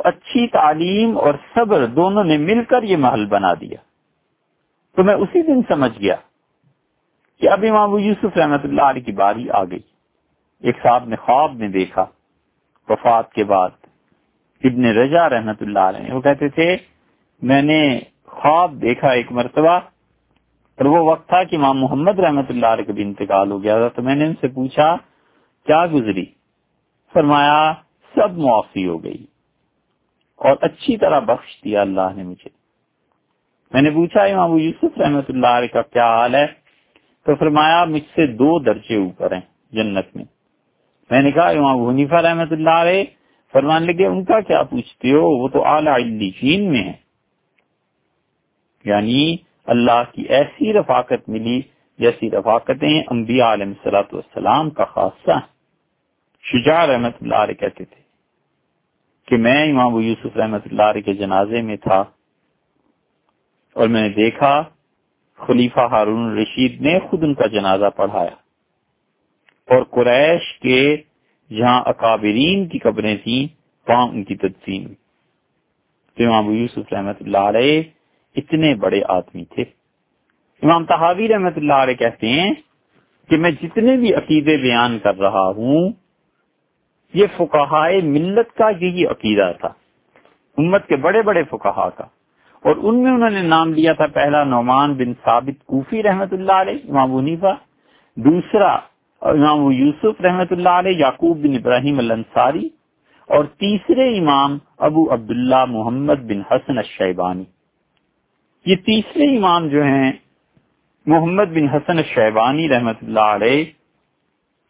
تو اچھی تعلیم اور صبر دونوں نے مل کر یہ محل بنا دیا۔ تو میں اسی دن سمجھ گیا کہ اب امام یوسف رحمت اللہ علیہ کی باری آ گئی۔ ایک صاحب نے خواب میں دیکھا۔ وفات کے بعد ابن رجا رحمت اللہ علیہ وہ کہتے تھے، میں نے خواب دیکھا ایک مرتبہ، اور وہ وقت تھا کہ امام محمد رحمت اللہ علیہ کا بھی انتقال ہو گیا تھا۔ تو میں نے ان سے پوچھا، کیا گزری؟ فرمایا، سب معافی ہو گئی۔ اور اچھی طرح بخش دیا اللہ نے مجھے۔ میں نے پوچھا، امام یوسف رحمت اللہ علیہ کا کیا حال ہے؟ تو فرمایا، مجھ سے دو درجے اوپر ہیں جنت میں۔ میں نے کہا، امام حنیفہ رحمت اللہ علیہ فرمان لگے، ان کا کیا پوچھتے ہو؟ وہ تو اعلی چین میں ہے یعنی اللہ کی ایسی رفاقت ملی جیسی رفاقتیں انبیاء علیہ صلاحت والسلام کا خاصہ شجاع رحمت اللہ علیہ کہتے تھے۔ کہ میں امام یوسف رحمت اللہ علیہ کے جنازے میں تھا اور میں نے دیکھا خلیفہ ہارون رشید نے خود ان کا جنازہ پڑھایا اور قریش کے جہاں اکابرین کی قبریں تھیں، وہاں ان کی تدفین تو امام یوسف رحمت اللہ علیہ اتنے بڑے آدمی تھے۔ امام تحاوی رحمت اللہ علیہ کہتے ہیں کہ میں جتنے بھی عقیدے بیان کر رہا ہوں یہ فقہائے ملت کا یہی عقیدہ تھا، امت کے بڑے بڑے فقہا کا۔ اور ان میں انہوں نے نام لیا تھا، پہلا نعمان بن ثابت کوفی رحمت اللہ علیہ، امام ونیفا دوسرا امام یوسف رحمت اللہ علیہ، یعقوب بن ابراہیم الانصاری۔ اور تیسرے امام ابو عبداللہ محمد بن حسن الشیبانی۔ یہ تیسرے امام جو ہیں، محمد بن حسن الشیبانی رحمت اللہ علیہ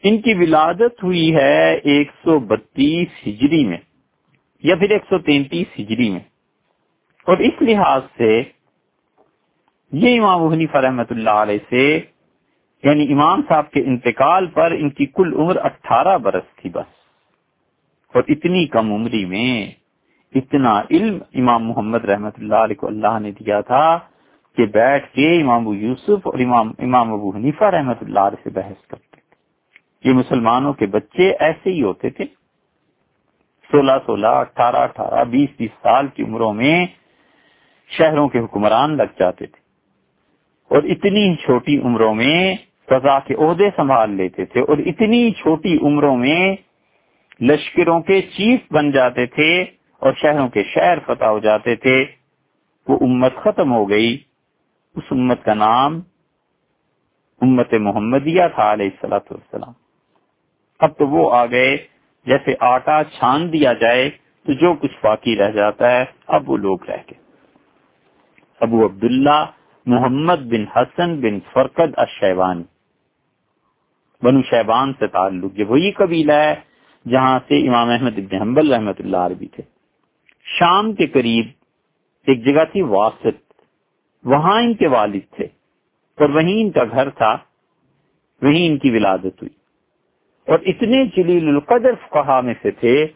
ان کی ولادت ہوئی ہے ایک سو بتیس ہجری میں یا پھر ایک سو تینتیس ہجری میں۔ اور اس لحاظ سے یہ امام حنیفہ رحمت اللہ علیہ سے یعنی امام صاحب کے انتقال پر ان کی کل عمر اٹھارہ برس تھی بس۔ اور اتنی کم عمری میں اتنا علم امام محمد رحمت اللہ علیہ کو اللہ نے دیا تھا کہ بیٹھ کے امام ابو یوسف اور امام امام ابو حنیفہ رحمت اللہ علیہ سے بحث کرتے۔ یہ مسلمانوں کے بچے ایسے ہی ہوتے تھے۔ سولہ سولہ، اٹھارہ اٹھارہ، بیس بیس سال کی عمروں میں شہروں کے حکمران لگ جاتے تھے۔ اور اتنی چھوٹی عمروں میں فضا کے عہدے سنبھال لیتے تھے اور اتنی چھوٹی عمروں میں لشکروں کے چیف بن جاتے تھے اور شہروں کے شہر فتح ہو جاتے تھے۔ وہ امت ختم ہو گئی۔ اس امت کا نام امت محمدیہ تھا علیہ السلاۃ والسلام۔ اب تو وہ آ گئے۔ جیسے آٹا چھان دیا جائے تو جو کچھ باقی رہ جاتا ہے، اب وہ لوگ رہ گئے۔ ابو عبداللہ محمد بن حسن بن فرقد اشیبانی بنو شیبان سے تعلق یہ وہی قبیلہ ہے جہاں سے امام احمد ابن حنبل رحمت اللہ عربی تھے۔ شام کے قریب ایک جگہ تھی واسط۔ وہاں ان کے والد تھے۔ اور وہیں ان کا گھر تھا۔ وہیں ان کی ولادت ہوئی۔ اور اتنے جلیل القدر فقہا میں سے تھے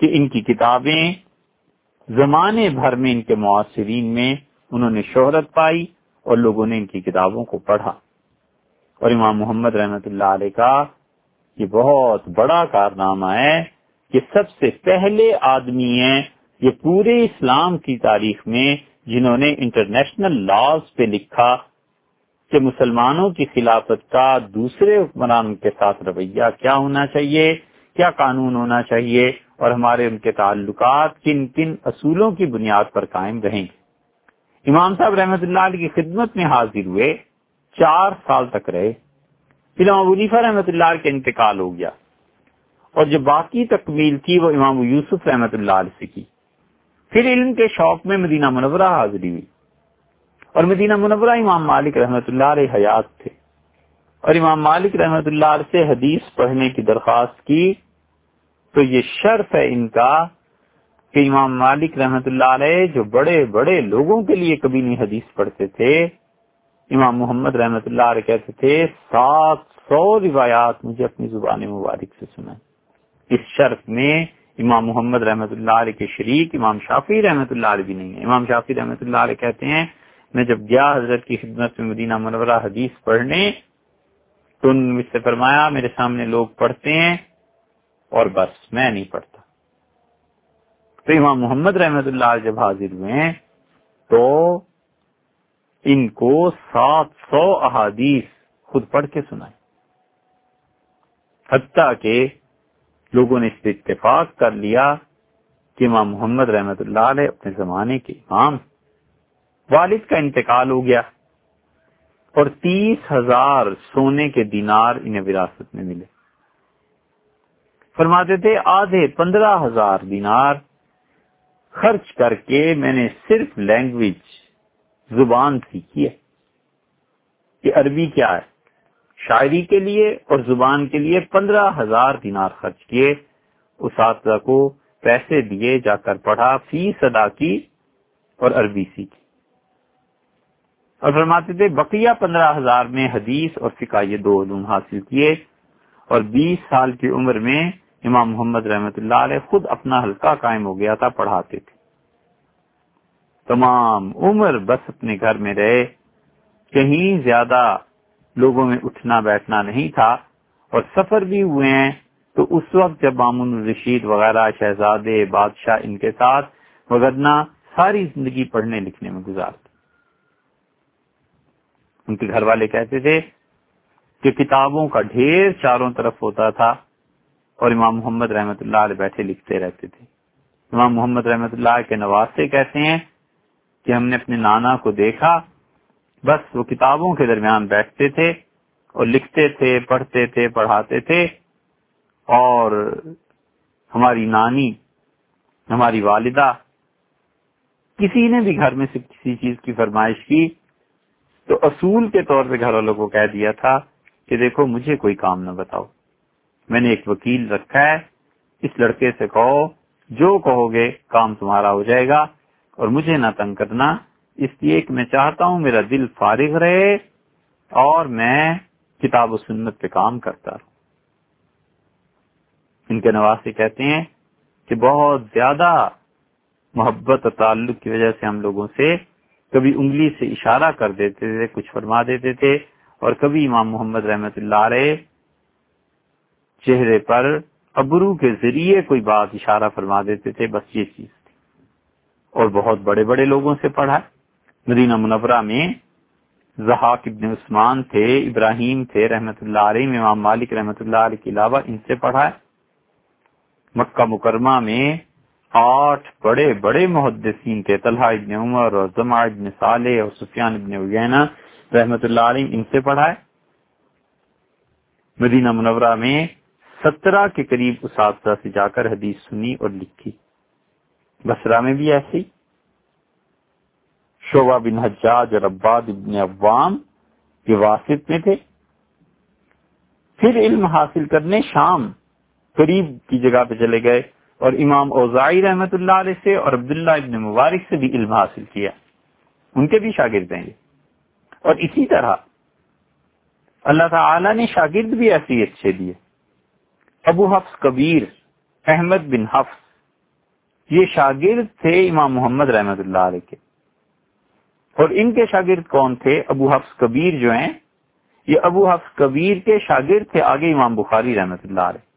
کہ ان کی کتابیں زمانے بھر میں ان کے معاصرین میں انہوں نے شہرت پائی اور لوگوں نے ان کی کتابوں کو پڑھا۔ اور امام محمد رحمت اللہ علیہ کا یہ بہت بڑا کارنامہ ہے کہ سب سے پہلے آدمی ہیں یہ پورے اسلام کی تاریخ میں جنہوں نے انٹرنیشنل لاز پہ لکھا کہ مسلمانوں کی خلافت کا دوسرے حکمران کے ساتھ رویہ کیا ہونا چاہیے، کیا قانون ہونا چاہیے، اور ہمارے ان کے تعلقات کن کن اصولوں کی بنیاد پر قائم رہیں۔ گے امام صاحب رحمت اللہ علیہ کی خدمت میں حاضر ہوئے، چار سال تک رہے۔ پھر امام ونیفہ رحمت اللہ علیہ کا انتقال ہو گیا۔ اور جو باقی تکمیل تھی وہ امام یوسف رحمت اللہ علیہ سے کی۔ پھر علم کے شوق میں مدینہ منورہ حاضری ہوئی۔ اور مدینہ منورہ امام مالک رحمت اللہ علیہ حیات تھے۔ اور امام مالک رحمت اللہ علیہ سے حدیث پڑھنے کی درخواست کی تو یہ شرف ہے ان کا کہ امام مالک رحمت اللہ علیہ جو بڑے بڑے لوگوں کے لیے کبھی نہیں حدیث پڑھتے تھے، امام محمد رحمت اللہ علیہ کہتے تھے، سات سو روایات مجھے اپنی زبان مبارک سے سنائیں۔ اس شرف میں امام محمد رحمت اللہ علیہ کے شریک، امام شافی رحمت اللہ علیہ بھی نہیں ہے امام شافی رحمت اللہ علیہ کہتے ہیں میں جب گیا حضرت کی خدمت میں مدینہ منورہ حدیث پڑھنے، تو ان مجھ سے فرمایا، میرے سامنے لوگ پڑھتے ہیں اور بس، میں نہیں پڑھتا۔ تو امام محمد رحمت اللہ جب حاضر ہوئے، تو ان کو سات سو احادیث خود پڑھ کے سنائے۔ حتیٰ کہ لوگوں نے اس پہ اتفاق کر لیا کہ امام محمد رحمت اللہ علیہ اپنے زمانے کے امام والد کا انتقال ہو گیا اور تیس ہزار سونے کے دینار انہیں وراثت میں ملے۔ فرماتے تھے، آدھے پندرہ ہزار دینار خرچ کر کے میں نے صرف لینگویج زبان سیکھی ہے۔ کہ عربی کیا ہے؟ شاعری کے لیے اور زبان کے لیے پندرہ ہزار دینار خرچ کیے۔ اساتذہ کو پیسے دیے جا کر پڑھا، فیس ادا کی اور عربی سیکھی۔ اور فرماتے تھے، بقیہ پندرہ ہزار میں حدیث اور فقہ یہ دو علوم حاصل کیے اور بیس سال کی عمر میں امام محمد رحمت اللہ علیہ خود اپنا حلقہ قائم ہو گیا تھا، پڑھاتے تھے۔ تمام عمر بس اپنے گھر میں رہے، کہیں زیادہ لوگوں میں اٹھنا بیٹھنا نہیں تھا اور سفر بھی ہوئے ہیں، تو اس وقت جب مامون الرشید وغیرہ، شہزادے، بادشاہ ان کے ساتھ وغیرہ ساری زندگی پڑھنے لکھنے میں گزارتے۔ ان کے گھر والے کہتے تھے کہ کتابوں کا ڈھیر چاروں طرف ہوتا تھا اور امام محمد رحمت اللہ علیہ بیٹھے لکھتے رہتے تھے۔ امام محمد رحمت اللہ کے نواز سے کہتے ہیں کہ ہم نے اپنے نانا کو دیکھا، بس وہ کتابوں کے درمیان بیٹھتے تھے اور لکھتے تھے، پڑھتے تھے، پڑھاتے تھے اور ہماری نانی، ہماری والدہ کسی نے بھی گھر میں سے کسی چیز کی فرمائش کی تو اصول کے طور پہ گھر والوں کو کہہ دیا تھا کہ دیکھو مجھے کوئی کام نہ بتاؤ۔ میں نے ایک وکیل رکھا ہے۔ اس لڑکے سے کہو، جو کہو گے کام تمہارا ہو جائے گا اور مجھے نہ تنگ کرنا۔ اس لیے کہ میں چاہتا ہوں میرا دل فارغ رہے اور میں کتاب و سنت پہ کام کرتا رہوں۔ ان کے نواز کہتے ہیں کہ بہت زیادہ محبت اور تعلق کی وجہ سے ہم لوگوں سے کبھی انگلی سے اشارہ کر دیتے تھے، کچھ فرما دیتے تھے، اور کبھی امام محمد رحمت اللہ علیہ چہرے پر ابرو کے ذریعے کوئی بات اشارہ فرما دیتے تھے، بس یہ چیز تھی۔ اور بہت بڑے بڑے لوگوں سے پڑھا۔ مدینہ منورہ میں زحاق ابن عثمان تھے، ابراہیم تھے رحمت اللہ علیہ، امام مالک رحمت اللہ علیہ کے علاوہ ان سے پڑھا۔ ہے مکہ مکرمہ میں آٹھ بڑے بڑے محدثین تھے، طلحہ ابن عمر اور زما ابن صالح اور سفیان ابن وینا رحمت اللہ علیہ ان سے پڑھا ہے مدینہ منورہ میں سترہ کے قریب اساتذہ سے جا کر حدیث سنی اور لکھی۔ بسرا میں بھی ایسی شعبہ بن حجاج اور عباد ابن عوام کے واسط میں تھے۔ پھر علم حاصل کرنے شام قریب کی جگہ پہ چلے گئے۔ اور امام اوزائی رحمت اللہ علیہ سے اور عبداللہ ابن مبارک سے بھی علم حاصل کیا۔ ان کے بھی شاگرد ہیں۔ اور اسی طرح اللہ تعالی نے شاگرد بھی ایسے اچھے دیے۔ ابو حفظ کبیر، احمد بن حفظ، یہ شاگرد تھے امام محمد رحمت اللہ علیہ کے۔ اور ان کے شاگرد کون تھے؟ ابو حفظ کبیر جو ہیں، یہ ابو حفظ کبیر کے شاگرد تھے آگے امام بخاری رحمت اللہ علیہ۔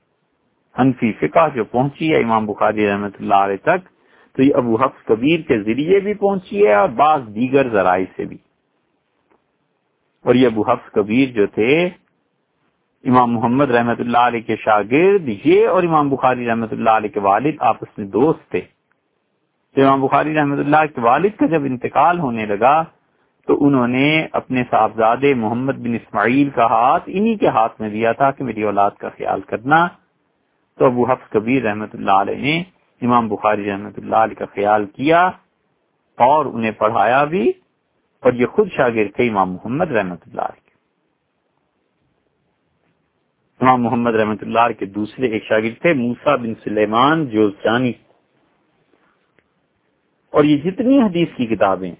حنفی فقہ جو پہنچی ہے، امام بخاری رحمت اللہ علیہ تک، تو یہ ابو حفظ کبیر کے ذریعے بھی پہنچی ہے اور بعض دیگر ذرائع سے بھی۔ اور یہ ابو حفظ کبیر جو تھے، امام محمد رحمت اللہ علیہ کے شاگرد، یہ اور امام بخاری رحمت اللہ علیہ کے والد آپس میں دوست تھے۔ تو امام بخاری رحمت اللہ کے والد کا جب انتقال ہونے لگا، تو انہوں نے اپنے صاحبزادے محمد بن اسماعیل کا ہاتھ انہی کے ہاتھ میں دیا تھا کہ میری اولاد کا خیال کرنا۔ تو ابو حفظ کبیر رحمت اللہ علیہ نے امام بخاری رحمت اللہ علیہ کا خیال کیا اور انہیں پڑھایا بھی اور یہ خود شاگرد تھے امام محمد رحمت اللہ علیہ امام محمد رحمت اللہ کے دوسرے ایک شاگرد تھے موسا بن سلیمان جو اور یہ جتنی حدیث کی کتابیں،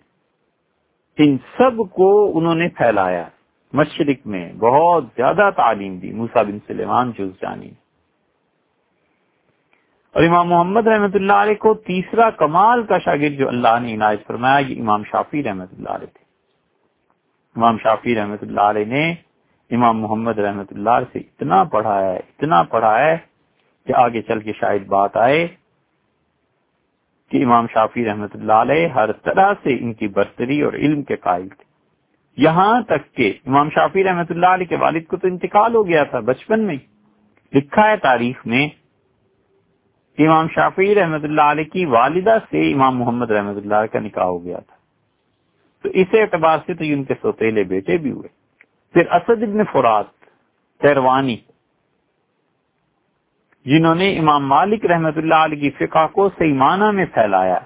ان سب کو انہوں نے پھیلایا۔ مشرق میں بہت زیادہ تعلیم دی موسا بن سلیمان جوزجانی اور امام محمد رحمت اللہ علیہ کو تیسرا کمال کا شاگرد جو اللہ نے عنایت فرمایا، یہ امام شافی رحمت اللہ علیہ تھے۔ امام شافی رحمت اللہ علیہ نے امام محمد رحمت اللہ سے اتنا پڑھا ہے، اتنا پڑھا ہے کہ آگے چل کے شاید بات آئے کہ امام شافی رحمت اللہ علیہ ہر طرح سے ان کی برتری اور علم کے قائل تھے۔ یہاں تک کہ امام شافی رحمت اللہ علیہ کے والد کو تو انتقال ہو گیا تھا بچپن میں، لکھا ہے تاریخ میں امام شافی رحمت اللہ علیہ کی والدہ سے امام محمد رحمت اللہ علیہ کا نکاح ہو گیا تھا۔ تو اس اعتبار سے تو ان کے سوتےلے بیٹے بھی ہوئے۔ پھر اسد ابن فرات تیروانی، جنہوں نے امام مالک رحمت اللہ علیہ کی فقہ کو صحیح معنی میں پھیلایا۔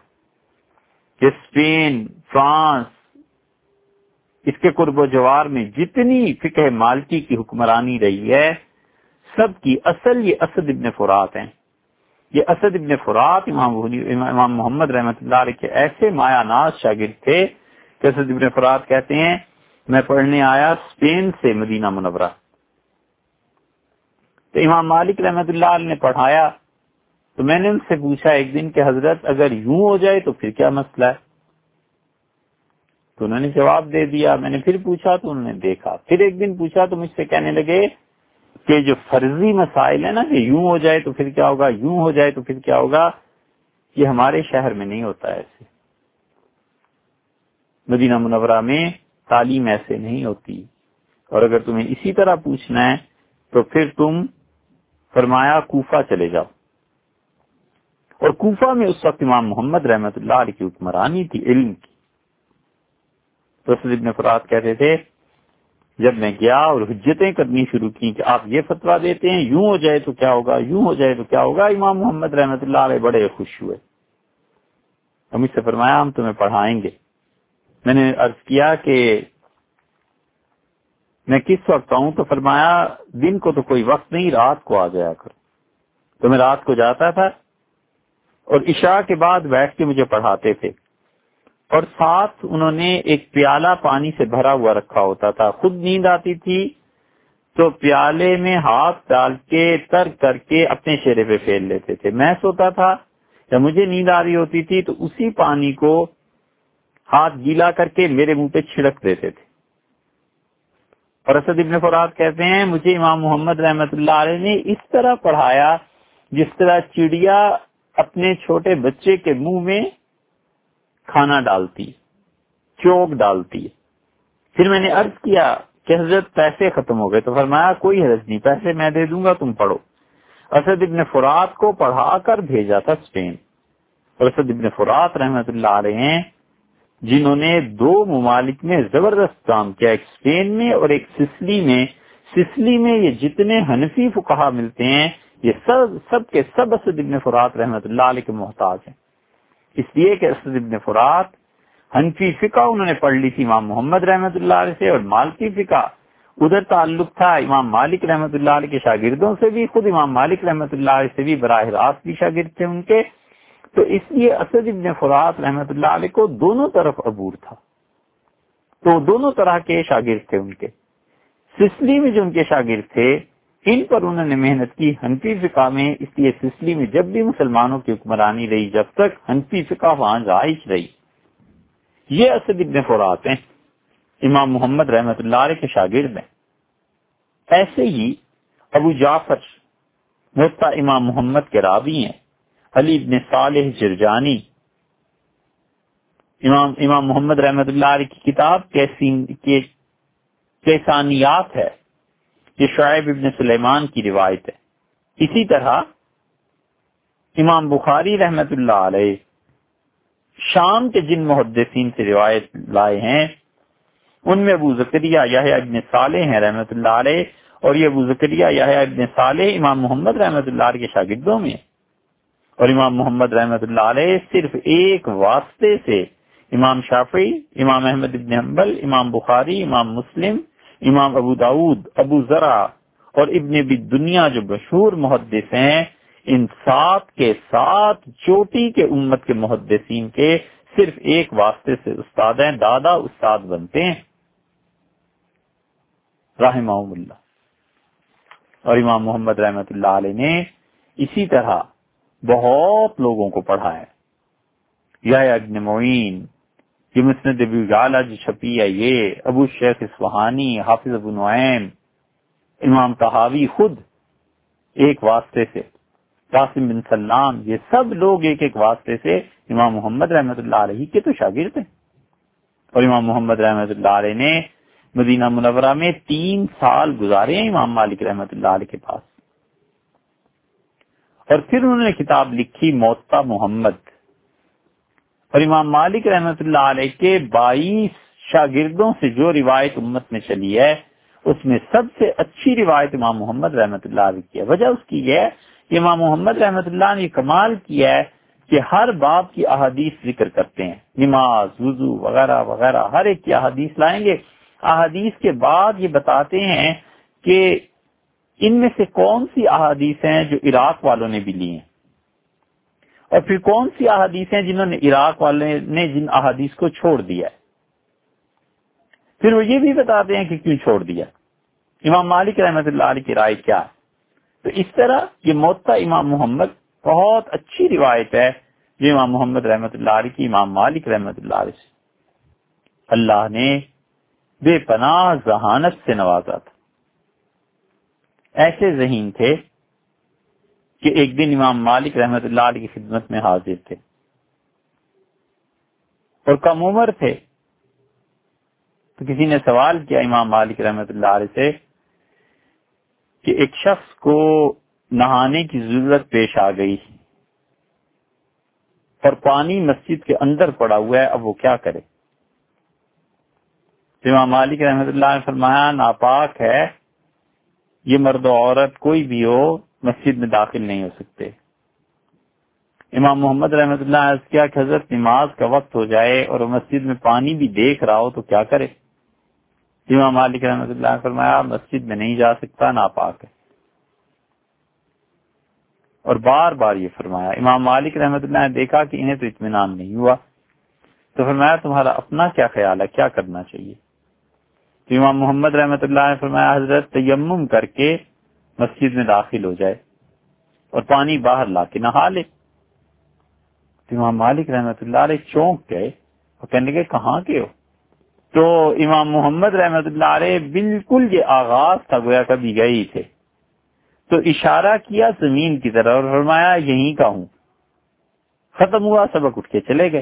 کہ اسپین فرانس، اس کے قرب و جوار میں جتنی فقہ مالکی کی حکمرانی رہی ہے، سب کی اصل یہ اسد ابن فرات ہیں۔ یہ اسد ابن فرات، امام امام محمد رحمت اللہ علیہ کے ایسے مایا ناز شاگرد تھے کہ اسد ابن فرات کہتے ہیں، میں پڑھنے آیا اسپین سے مدینہ منورہ۔ تو امام مالک رحمت اللہ علیہ نے پڑھایا، تو میں نے ان سے پوچھا ایک دن کہ حضرت اگر یوں ہو جائے تو پھر کیا مسئلہ ہے؟ تو انہوں نے جواب دے دیا، میں نے پھر پوچھا تو انہوں نے دیکھا۔ پھر ایک دن پوچھا تو مجھ سے کہنے لگے کہ جو فرضی مسائل ہے نا، کہ یوں ہو جائے تو پھر کیا ہوگا، یوں ہو جائے تو پھر کیا ہوگا، یہ ہمارے شہر میں نہیں ہوتا ایسے۔ مدینہ منورہ میں تعلیم ایسے نہیں ہوتی۔ اور اگر تمہیں اسی طرح پوچھنا ہے، تو پھر تم فرمایا کوفہ چلے جاؤ۔ اور کوفہ میں اس وقت امام محمد رحمت اللہ علیہ کی حکمرانی تھی، علم کی۔ تو ابن فراد کہتے تھے جب میں گیا اور حجتیں کرنی شروع کی کہ آپ یہ فتوا دیتے ہیں، یوں ہو جائے تو کیا ہوگا، یوں ہو جائے تو کیا ہوگا؟ امام محمد رحمت اللہ علیہ بڑے خوش ہوئے۔ ہم اس سے فرمایا، ہم تمہیں پڑھائیں گے۔ میں نے عرض کیا کہ میں کس وقت آؤں تو فرمایا، دن کو تو کوئی وقت نہیں، رات کو آ جایا کر تو میں رات کو جاتا تھا اور عشاء کے بعد بیٹھ کے مجھے پڑھاتے تھے۔ اور ساتھ انہوں نے ایک پیالہ پانی سے بھرا ہوا رکھا ہوتا تھا۔ خود نیند آتی تھی تو پیالے میں ہاتھ ڈال کے تر کر کے اپنے شیرے پہ پھیل لیتے تھے۔ میں سوتا تھا، جب مجھے نیند آ رہی ہوتی تھی تو اسی پانی کو ہاتھ گیلا کر کے میرے منہ پہ چھڑک دیتے تھے۔ اور اسد ابن فراد کہتے ہیں، مجھے امام محمد رحمت اللہ علیہ نے اس طرح پڑھایا جس طرح چڑیا اپنے چھوٹے بچے کے منہ میں کھانا ڈالتی، چوک ڈالتی۔ پھر میں نے عرض کیا کہ حضرت پیسے ختم ہو گئے، تو فرمایا کوئی حضرت نہیں، پیسے میں دے دوں گا، تم پڑھو۔ اسد ابن فرات کو پڑھا کر بھیجا تھا اسپین۔ اور اسد ابن فرات رحمت اللہ علیہ ہیں، جنہوں نے دو ممالک میں زبردست کام کیا، ایک اسپین میں اور ایک سسلی میں۔ سسلی میں یہ جتنے حنفی فکہ ملتے ہیں، یہ سب سب کے سب اسد ابن فرات رحمت اللہ علیہ کے محتاج ہیں۔ اس لیے کہ اسد ابن فرات حنفی فقہ انہوں نے پڑھ لی تھی، امام محمد رحمت اللہ علیہ سے اور مالکی فقہ۔ ادھر تعلق تھا امام مالک رحمت اللہ علیہ کے شاگردوں سے بھی، خود امام مالک رحمت اللہ علیہ سے بھی، براہ راست بھی شاگرد تھے ان کے۔ تو اس لیے اسد ابن فرات رحمت اللہ علیہ کو دونوں طرف عبور تھا۔ تو دونوں طرح کے شاگرد تھے ان کے۔ سسلی میں جو ان کے شاگرد تھے ان پر انہوں نے محنت کی۔ ہنفی فقہ میں اس لیے سسلی میں جب بھی مسلمانوں کی حکمرانی رہی، جب تک ہنفی فقہ وہاں رائش رہی۔ یہ اسد ابن فرات ہیں، امام محمد رحمت اللہ علیہ کے شاگرد ہیں۔ ایسے ہی ابو جعفر مفتا امام محمد کے راوی ہیں۔ علی ابن صالح جرجانی، امام امام محمد رحمت اللہ علیہ کی کتاب کیسانیات ہے۔ یہ شعیب ابن سلیمان کی روایت ہے۔ اسی طرح امام بخاری رحمت اللہ علیہ شام کے جن محدثین سے روایت لائے ہیں، ان میں ابو ذکریہ یا ابن صالح ہیں رحمت اللہ علیہ، اور یہ ابو ذکریہ یا ابن صالح امام محمد رحمت اللہ علیہ کے شاگردوں میں اور امام محمد رحمت اللہ علیہ صرف ایک واسطے سے امام شافی امام احمد ابن حنبل، امام بخاری، امام مسلم امام ابو داود، ابو ذرا اور ابن بھی دنیا جو مشہور محدث ہیں، ان سات کے سات چوٹی کے امت کے محدثین کے صرف ایک واسطے سے استاد ہیں، دادا استاد بنتے ہیں۔ رحمہ اللہ۔ اور امام محمد رحمت اللہ علیہ نے اسی طرح بہت لوگوں کو پڑھا ہے۔ یا ابن معین یہ مسند جو چھپی ہے، یہ ابو شیخ اسفہانی حافظ ابو نعیم، امام تحاوی خود ایک واسطے سے، قاسم بن سلام، یہ سب لوگ ایک ایک واسطے سے امام محمد رحمت اللہ علیہ کے تو شاگرد ہیں۔ اور امام محمد رحمت اللہ علیہ نے مدینہ منورہ میں تین سال گزارے ہیں امام مالک رحمت اللہ علیہ کے پاس۔ اور پھر انہوں نے کتاب لکھی موتا محمد۔ اور امام مالک رحمت اللہ علیہ کے بائیس شاگردوں سے جو روایت امت میں چلی ہے، اس میں سب سے اچھی روایت امام محمد رحمت اللہ علیہ کی ہے۔ وجہ اس کی یہ ہے کہ امام محمد رحمت اللہ نے کمال کیا ہے کہ ہر باپ کی احادیث ذکر کرتے ہیں۔ نماز، وضو وغیرہ وغیرہ، ہر ایک کی احادیث لائیں گے۔ احادیث کے بعد یہ بتاتے ہیں کہ ان میں سے کون سی احادیث ہیں جو عراق والوں نے بھی لی ہیں؟ اور پھر کون سی احادیث ہیں جنہوں نے عراق والے نے جن احادیث کو چھوڑ دیا ہے؟ پھر وہ یہ بھی بتاتے ہیں کہ کیوں چھوڑ دیا؟ امام مالک رحمت اللہ علیہ کی رائے کیا؟ ہے تو اس طرح یہ موتا امام محمد بہت اچھی روایت ہے جو امام محمد رحمت اللہ علیہ کی، امام مالک رحمت اللہ علیہ سے۔ اللہ نے بے پناہ ذہانت سے نوازا تھا۔ ایسے ذہین تھے کہ ایک دن امام مالک رحمت اللہ علیہ کی خدمت میں حاضر تھے۔ اور کم عمر تھے۔ تو کسی نے سوال کیا امام مالک رحمت اللہ علیہ سے کہ ایک شخص کو نہانے کی ضرورت پیش آ گئی اور پانی مسجد کے اندر پڑا ہوا ہے، اب وہ کیا کرے؟ امام مالک رحمت اللہ نے فرمایا، ناپاک ہے، یہ مرد و عورت کوئی بھی ہو مسجد میں داخل نہیں ہو سکتے۔ امام محمد رحمت اللہ نے کیا کہ حضرت نماز کا وقت ہو جائے اور مسجد میں پانی بھی دیکھ رہا ہو تو کیا کرے؟ امام مالک رحمۃ اللہ نے فرمایا، مسجد میں نہیں جا سکتا، ناپاک ہے۔ اور بار بار یہ فرمایا۔ امام مالک رحمت اللہ نے دیکھا کہ انہیں تو اطمینان نہیں ہوا۔ تو فرمایا، تمہارا اپنا کیا خیال ہے؟ کیا کرنا چاہیے؟ تو امام محمد رحمت اللہ نے فرمایا، حضرت تیمم کر کے مسجد میں داخل ہو جائے اور پانی باہر لا کے نہا لے۔ تو امام مالک رحمت اللہ علیہ چونک گئے اور کہنے کے کہاں کے ہو؟ تو امام محمد رحمت اللہ علیہ بالکل یہ آغاز تھا، گویا کبھی گئی تھے۔ تو اشارہ کیا زمین کی طرح اور فرمایا، یہیں کا ہوں۔ ختم ہوا، سبق اٹھ کے چلے گئے۔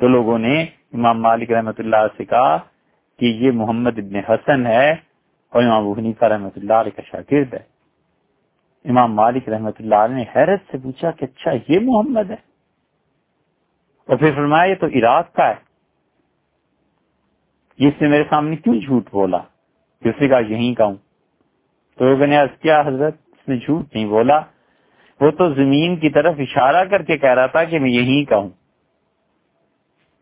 تو لوگوں نے امام مالک رحمت اللہ سے کہا کہ یہ محمد ابن حسن ہے اور امام ابو حنیفہ رحمت اللہ علیہ کا شاگرد ہے۔ امام مالک رحمت اللہ علیہ نے حیرت سے پوچھا کہ اچھا یہ محمد ہے؟ اور پھر فرمایا یہ تو عراق کا ہے۔ اس نے میرے سامنے کیوں جھوٹ بولا؟ کسی کا یہیں کا ہوں۔ تو لوگوں نے کیا حضرت اس نے جھوٹ نہیں بولا؟ وہ تو زمین کی طرف اشارہ کر کے کہہ رہا تھا کہ میں یہیں کا ہوں۔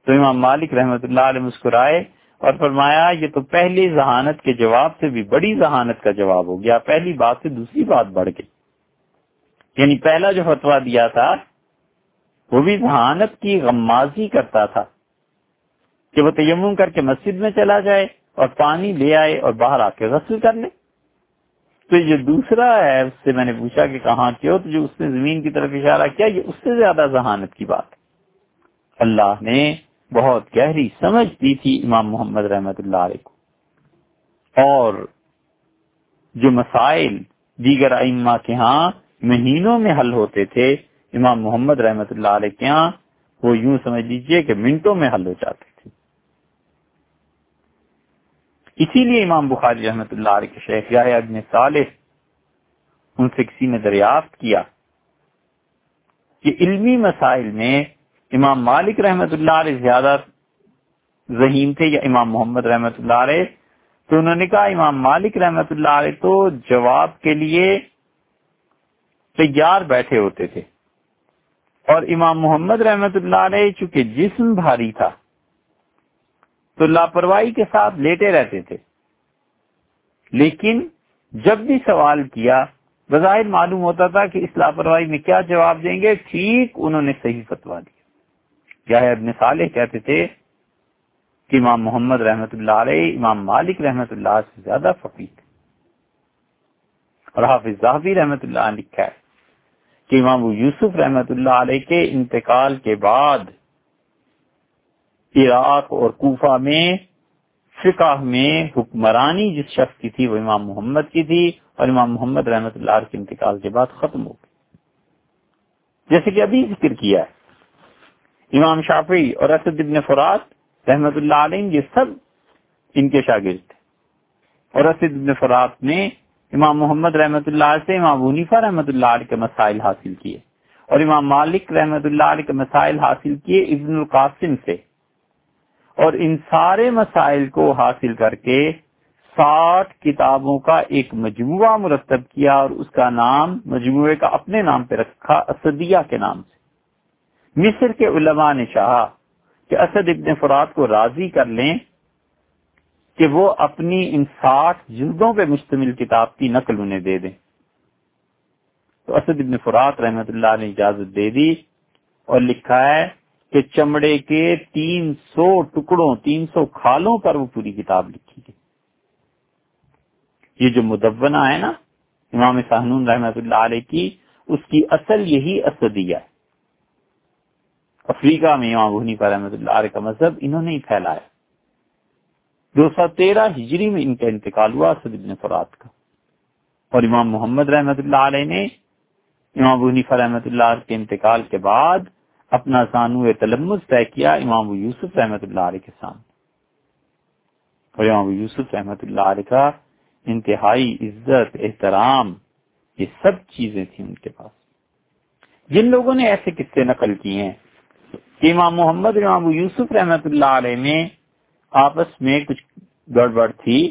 تو امام مالک رحمت اللہ علیہ مسکرائے اور فرمایا، یہ تو پہلی ذہانت کے جواب سے بھی بڑی ذہانت کا جواب ہو گیا، پہلی بات سے دوسری بات بڑھ گئی۔ یعنی پہلا جو فتوا دیا تھا، وہ بھی ذہانت کی غمازی کرتا تھا کہ وہ تیمم کر کے مسجد میں چلا جائے اور پانی لے آئے اور باہر آ کے غسل کر لے۔ تو یہ دوسرا ہے، اس سے میں نے پوچھا کہ کہاں کیوں تو جو اس نے زمین کی طرف اشارہ کیا، یہ اس سے زیادہ ذہانت کی بات اللہ نے بہت گہری سمجھ دی تھی امام محمد رحمت اللہ علیہ کو۔ اور جو مسائل دیگر ائمہ کے ہاں مہینوں میں حل ہوتے تھے، امام محمد رحمت اللہ علیہ کے ہاں وہ یوں سمجھ لیجیے کہ منٹوں میں حل ہو جاتے تھے۔ اسی لیے امام بخاری رحمت اللہ علیہ کے شیخ ابن صالح ان سے کسی نے دریافت کیا کہ علمی مسائل میں امام مالک رحمت اللہ علیہ زیادہ ذہین تھے یا امام محمد رحمت اللہ علیہ، تو انہوں نے کہا امام مالک رحمت اللہ علیہ تو جواب کے لیے تیار بیٹھے ہوتے تھے۔ اور امام محمد رحمت اللہ علیہ چونکہ جسم بھاری تھا، تو لاپرواہی کے ساتھ لیٹے رہتے تھے۔ لیکن جب بھی سوال کیا، بظاہر معلوم ہوتا تھا کہ اس لاپرواہی میں کیا جواب دیں گے، ٹھیک انہوں نے صحیح فتوا دیا۔ کیا ابن صالح کہتے تھے کہ امام محمد رحمت اللہ علیہ، امام مالک رحمت اللہ سے زیادہ تھے۔ اور حافظ رحمت اللہ نے لکھا ہے کہ امام یوسف رحمت اللہ علیہ کے انتقال کے بعد عراق اور کوفہ میں، فقہ میں حکمرانی جس شخص کی تھی وہ امام محمد کی تھی اور امام محمد رحمت اللہ کے انتقال کے بعد ختم ہو گئی۔ جیسے کہ ابھی ذکر کیا ہے۔ امام شافی اور اسد ابن فرات رحمت اللہ علیہ، یہ سب ان کے شاگرد تھے۔ اور اسد ابن فرات نے امام محمد رحمت اللہ سے امام ونیفا رحمت اللہ علیہ کے مسائل حاصل کیے۔ اور امام مالک رحمت اللہ علیہ کے مسائل حاصل کیے ابن القاسم سے۔ اور ان سارے مسائل کو حاصل کر کے ساٹھ کتابوں کا ایک مجموعہ مرتب کیا اور اس کا نام، مجموعے کا اپنے نام پہ رکھا، اسدیہ کے نام سے۔ مصر کے علماء نے چاہا کہ اسد ابن فرات کو راضی کر لیں کہ وہ اپنی ان ساٹھ جلدوں پہ مشتمل کتاب کی نقل انہیں دے دیں۔ تو اسد ابن فرات رحمت اللہ نے اجازت دے دی اور لکھا ہے کہ چمڑے کے تین سو ٹکڑوں، تین سو کھالوں پر وہ پوری کتاب لکھی گئی۔ یہ جو مدونہ ہے نا، امام سہنون رحمت اللہ علیہ کی، اس کی اصل یہی اسدیہ ہے۔ افریقہ میں امام بھونی پر رحمت اللہ علیہ کا مذہب انہوں نے ہی پھیلایا۔ دو سو تیرہ ہجری میں ان کا انتقال ہوا اسد ابن فرات کا۔ اور امام محمد رحمت اللہ علیہ نے امام بنی رحمت اللہ کے انتقال کے بعد اپنا سانو تلمز طے کیا امام یوسف رحمت اللہ علیہ کے سامنے۔ اور امام یوسف رحمت اللہ علیہ کا انتہائی عزت، احترام، یہ سب چیزیں تھیں ان کے پاس۔ جن لوگوں نے ایسے قصے نقل کیے ہیں امام محمد امام یوسف رحمت اللہ علیہ میں آپس میں کچھ گڑبڑ تھی،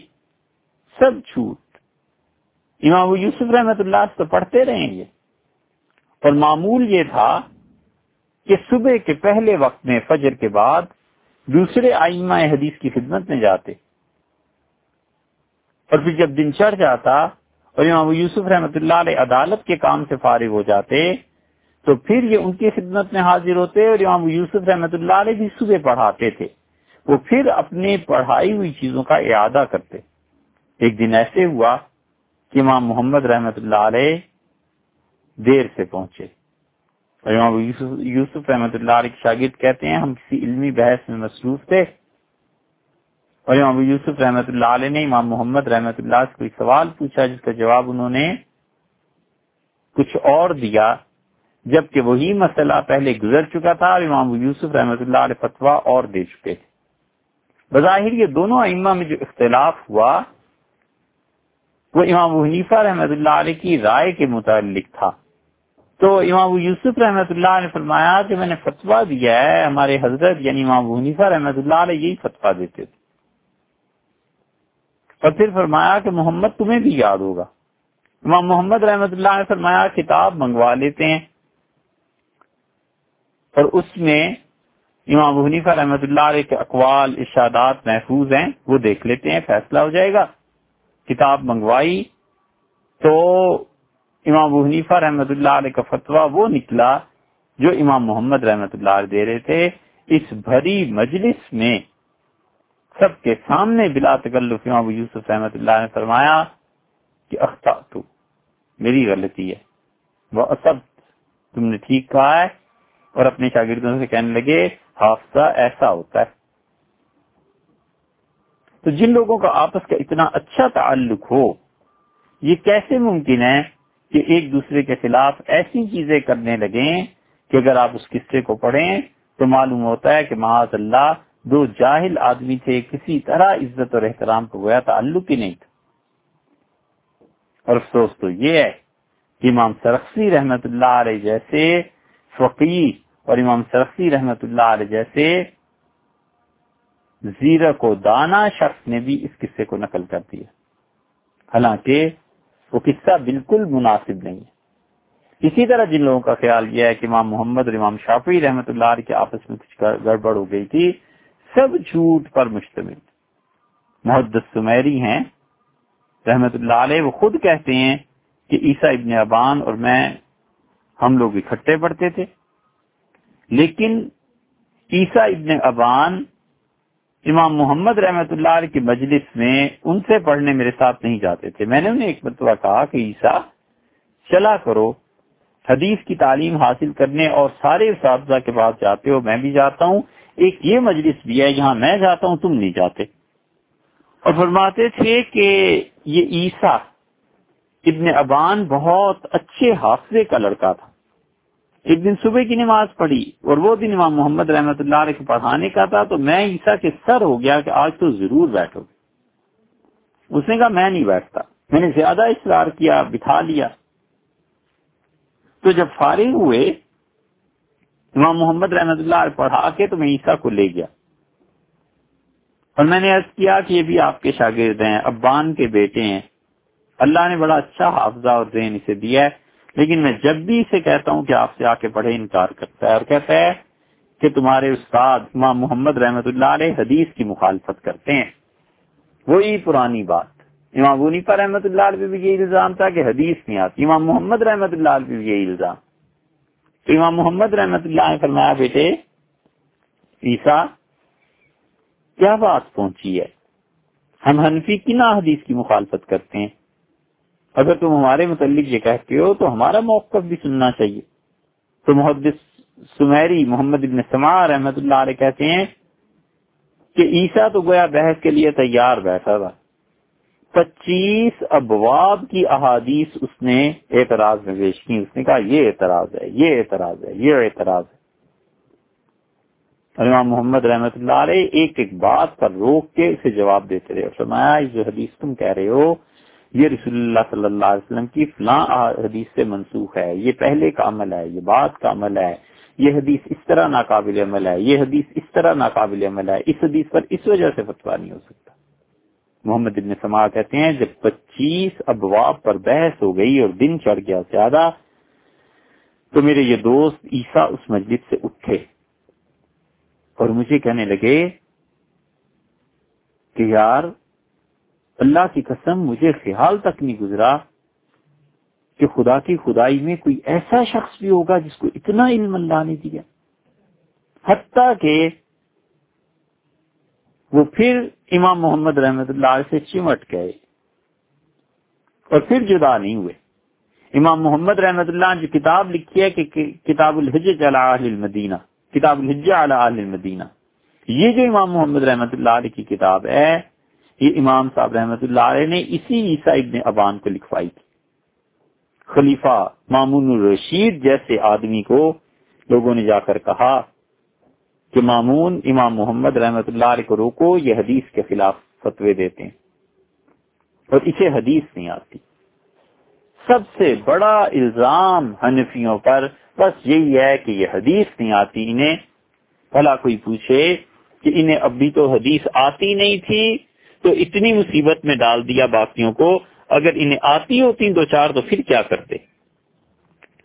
سب چھوٹ امام یوسف رحمت اللہ تو پڑھتے رہیں گے۔ اور معمول یہ تھا کہ صبح کے پہلے وقت میں فجر کے بعد دوسرے آئمہ حدیث کی خدمت میں جاتے۔ اور پھر جب دن چڑھ جاتا اور امام یوسف رحمت اللہ علیہ عدالت کے کام سے فارغ ہو جاتے تو پھر یہ ان کی خدمت میں حاضر ہوتے اور امام یوسف رحمت اللہ علیہ بھی صبح پڑھاتے تھے۔ وہ پھر اپنے پڑھائی ہوئی چیزوں کا اعادہ کرتے۔ ایک دن ایسے ہوا کہ امام محمد رحمت اللہ علیہ دیر سے پہنچے۔ اور امام یوسف رحمت اللہ علیہ شاگرد کہتے ہیں، ہم کسی علمی بحث میں مصروف تھے۔ اور امام یوسف رحمت اللہ علیہ نے، امام محمد رحمت اللہ سے کوئی سوال پوچھا، جس کا جواب انہوں نے کچھ اور دیا۔ جبکہ وہی مسئلہ پہلے گزر چکا تھا اور امام یوسف رحمت اللہ علیہ فتوا اور دے چکے تھے۔ بظاہر یہ دونوں ائمہ میں جو اختلاف ہوا، وہ امام حنیفہ رحمت اللہ علیہ کی رائے کے متعلق تھا۔ تو امام یوسف رحمت اللہ نے فرمایا کہ میں نے فتوا دیا ہے، ہمارے حضرت یعنی امام حنیفہ رحمت اللہ علیہ یہی فتوا دیتے تھے۔ اور پھر فرمایا کہ محمد تمہیں بھی یاد ہوگا۔ امام محمد رحمت اللہ نے فرمایا، کتاب منگوا لیتے ہیں اور اس میں امام حنیفہ رحمت اللہ علیہ کے اقوال، ارشادات محفوظ ہیں، وہ دیکھ لیتے ہیں، فیصلہ ہو جائے گا۔ کتاب منگوائی تو امام حنیفہ رحمت اللہ علیہ کا فتویٰ وہ نکلا جو امام محمد رحمت اللہ علیہ دے رہے تھے۔ اس بھری مجلس میں سب کے سامنے بلا تکلف امام یوسف رحمت اللہ نے فرمایا کہ اختا تو میری غلطی ہے۔ وہ سب تم نے ٹھیک کہا ہے۔ اور اپنے شاگردوں سے کہنے لگے، حافظہ ایسا ہوتا ہے۔ تو جن لوگوں کا آپس کا اتنا اچھا تعلق ہو، یہ کیسے ممکن ہے کہ ایک دوسرے کے خلاف ایسی چیزیں کرنے لگیں کہ اگر آپ اس قصے کو پڑھیں تو معلوم ہوتا ہے کہ معاذ اللہ دو جاہل آدمی تھے، کسی طرح عزت اور احترام کو گویا تعلق ہی نہیں تھا۔ اور افسوس تو یہ ہے کہ امام سرخی رحمت اللہ علیہ جیسے فقیر اور امام سرخی رحمت اللہ علیہ جیسے زیرک و دانا شخص نے بھی اس قصے کو نقل کر دیا۔ حالانکہ وہ قصہ بالکل مناسب نہیں ہے۔ اسی طرح جن لوگوں کا خیال یہ ہے کہ امام محمد اور امام شافی رحمت اللہ علیہ کے آپس میں کچھ گڑبڑ ہو گئی تھی، سب جھوٹ پر مشتمل۔ محدث سمیری ہیں۔ رحمت اللہ علیہ وہ خود کہتے ہیں کہ عیسیٰ ابن ابان اور میں ہم لوگ اکٹھے پڑھتے تھے۔ لیکن عیسیٰ ابن ابان امام محمد رحمت اللہ علیہ کی مجلس میں ان سے پڑھنے میرے ساتھ نہیں جاتے تھے۔ میں نے انہیں ایک مرتبہ کہا کہ عیسیٰ، چلا کرو، حدیث کی تعلیم حاصل کرنے اور سارے اساتذہ کے پاس جاتے ہو، میں بھی جاتا ہوں۔ ایک یہ مجلس بھی ہے، یہاں میں جاتا ہوں، تم نہیں جاتے۔ اور فرماتے تھے کہ یہ عیسیٰ ابن ابان بہت اچھے حافظے کا لڑکا تھا۔ ایک دن صبح کی نماز پڑھی اور وہ دن امام محمد رحمت اللہ علیہ کے پڑھانے کا تھا تو میں عیسا کے سر ہو گیا کہ آج تو ضرور بیٹھو گے۔ اس نے کہا، میں نہیں بیٹھتا۔ میں نے زیادہ اصرار کیا، بٹھا لیا۔ تو جب فارغ ہوئے، امام محمد رحمت اللہ پڑھا کے تو میں عیسا کو لے گیا۔ اور میں نے عرض کیا کہ یہ بھی آپ کے شاگرد ہیں، ابان کے بیٹے ہیں۔ اللہ نے بڑا اچھا حافظہ اور ذہن اسے دیا ہے۔ لیکن میں جب بھی اسے کہتا ہوں کہ آپ سے آ کے پڑھے، انکار کرتا ہے اور کہتا ہے کہ تمہارے استاد امام محمد رحمت اللہ علیہ حدیث کی مخالفت کرتے ہیں۔ وہی پرانی بات۔ امام ونیفا رحمت اللہ علیہ بھی یہی الزام تھا کہ حدیث نہیں آتی۔ امام محمد رحمت اللہ علیہ بھی یہی الزام۔ تو امام محمد رحمت اللہ علیہ فرمایا، بیٹے عیسا کیا بات پہنچی ہے؟ ہم حنفی کنا حدیث کی مخالفت کرتے ہیں؟ اگر تم ہمارے متعلق یہ کہتے ہو تو ہمارا موقف بھی سننا چاہیے۔ تو محدث سمیری محمد ابن سما رحمت اللہ علیہ کہتے ہیں کہ عیسا تو گویا بحث کے لیے تیار بیٹھا تھا۔ پچیس ابواب کی احادیث اس نے اعتراض میں پیش کی۔ اس نے کہا، یہ اعتراض ہے، یہ اعتراض ہے، یہ اعتراض ہے۔ امام محمد رحمت اللہ علیہ ایک ایک بات پر روک کے اسے جواب دیتے رہے فرمایا جو حدیث تم کہہ رہے ہو یہ رسول اللہ صلی اللہ علیہ وسلم کی فلاں حدیث سے منسوخ ہے، یہ پہلے کا عمل ہے، یہ بات کا عمل ہے، یہ حدیث اس طرح ناقابل عمل ہے، یہ حدیث اس طرح ناقابل عمل ہے، اس حدیث پر اس وجہ سے فتوا نہیں ہو سکتا۔ محمد ابن سما کہتے ہیں، جب پچیس ابواب پر بحث ہو گئی اور دن چڑھ گیا زیادہ، تو میرے یہ دوست عیسا اس مسجد سے اٹھے اور مجھے کہنے لگے کہ یار اللہ کی قسم مجھے خیال تک نہیں گزرا کہ خدا کی خدائی میں کوئی ایسا شخص بھی ہوگا جس کو اتنا علم اللہ نے دیا۔ حتیٰ کہ وہ پھر امام محمد رحمت اللہ سے چمٹ گئے اور پھر جدا نہیں ہوئے۔ امام محمد رحمت اللہ نے جو کتاب لکھی ہے کہ کتاب الحج المدینہ، کتاب الحج المدینہ۔ یہ جو امام محمد رحمت اللہ علیہ کی کتاب ہے یہ امام صاحب رحمت اللہ علیہ نے اسی عیسیٰ ابن ابان کو لکھوائی تھی۔ خلیفہ مامون الرشید جیسے آدمی کو لوگوں نے جا کر کہا کہ مامون امام محمد رحمت اللہ علیہ کو روکو، یہ حدیث کے خلاف فتوے دیتے ہیں۔ اور اسے حدیث نہیں آتی۔ سب سے بڑا الزام حنفیوں پر بس یہی ہے کہ یہ حدیث نہیں آتی انہیں۔ بھلا کوئی پوچھے کہ انہیں ابھی تو حدیث آتی نہیں تھی۔ تو اتنی مصیبت میں ڈال دیا باقیوں کو، اگر انہیں آتی ہوتی دو چار تو پھر کیا کرتے؟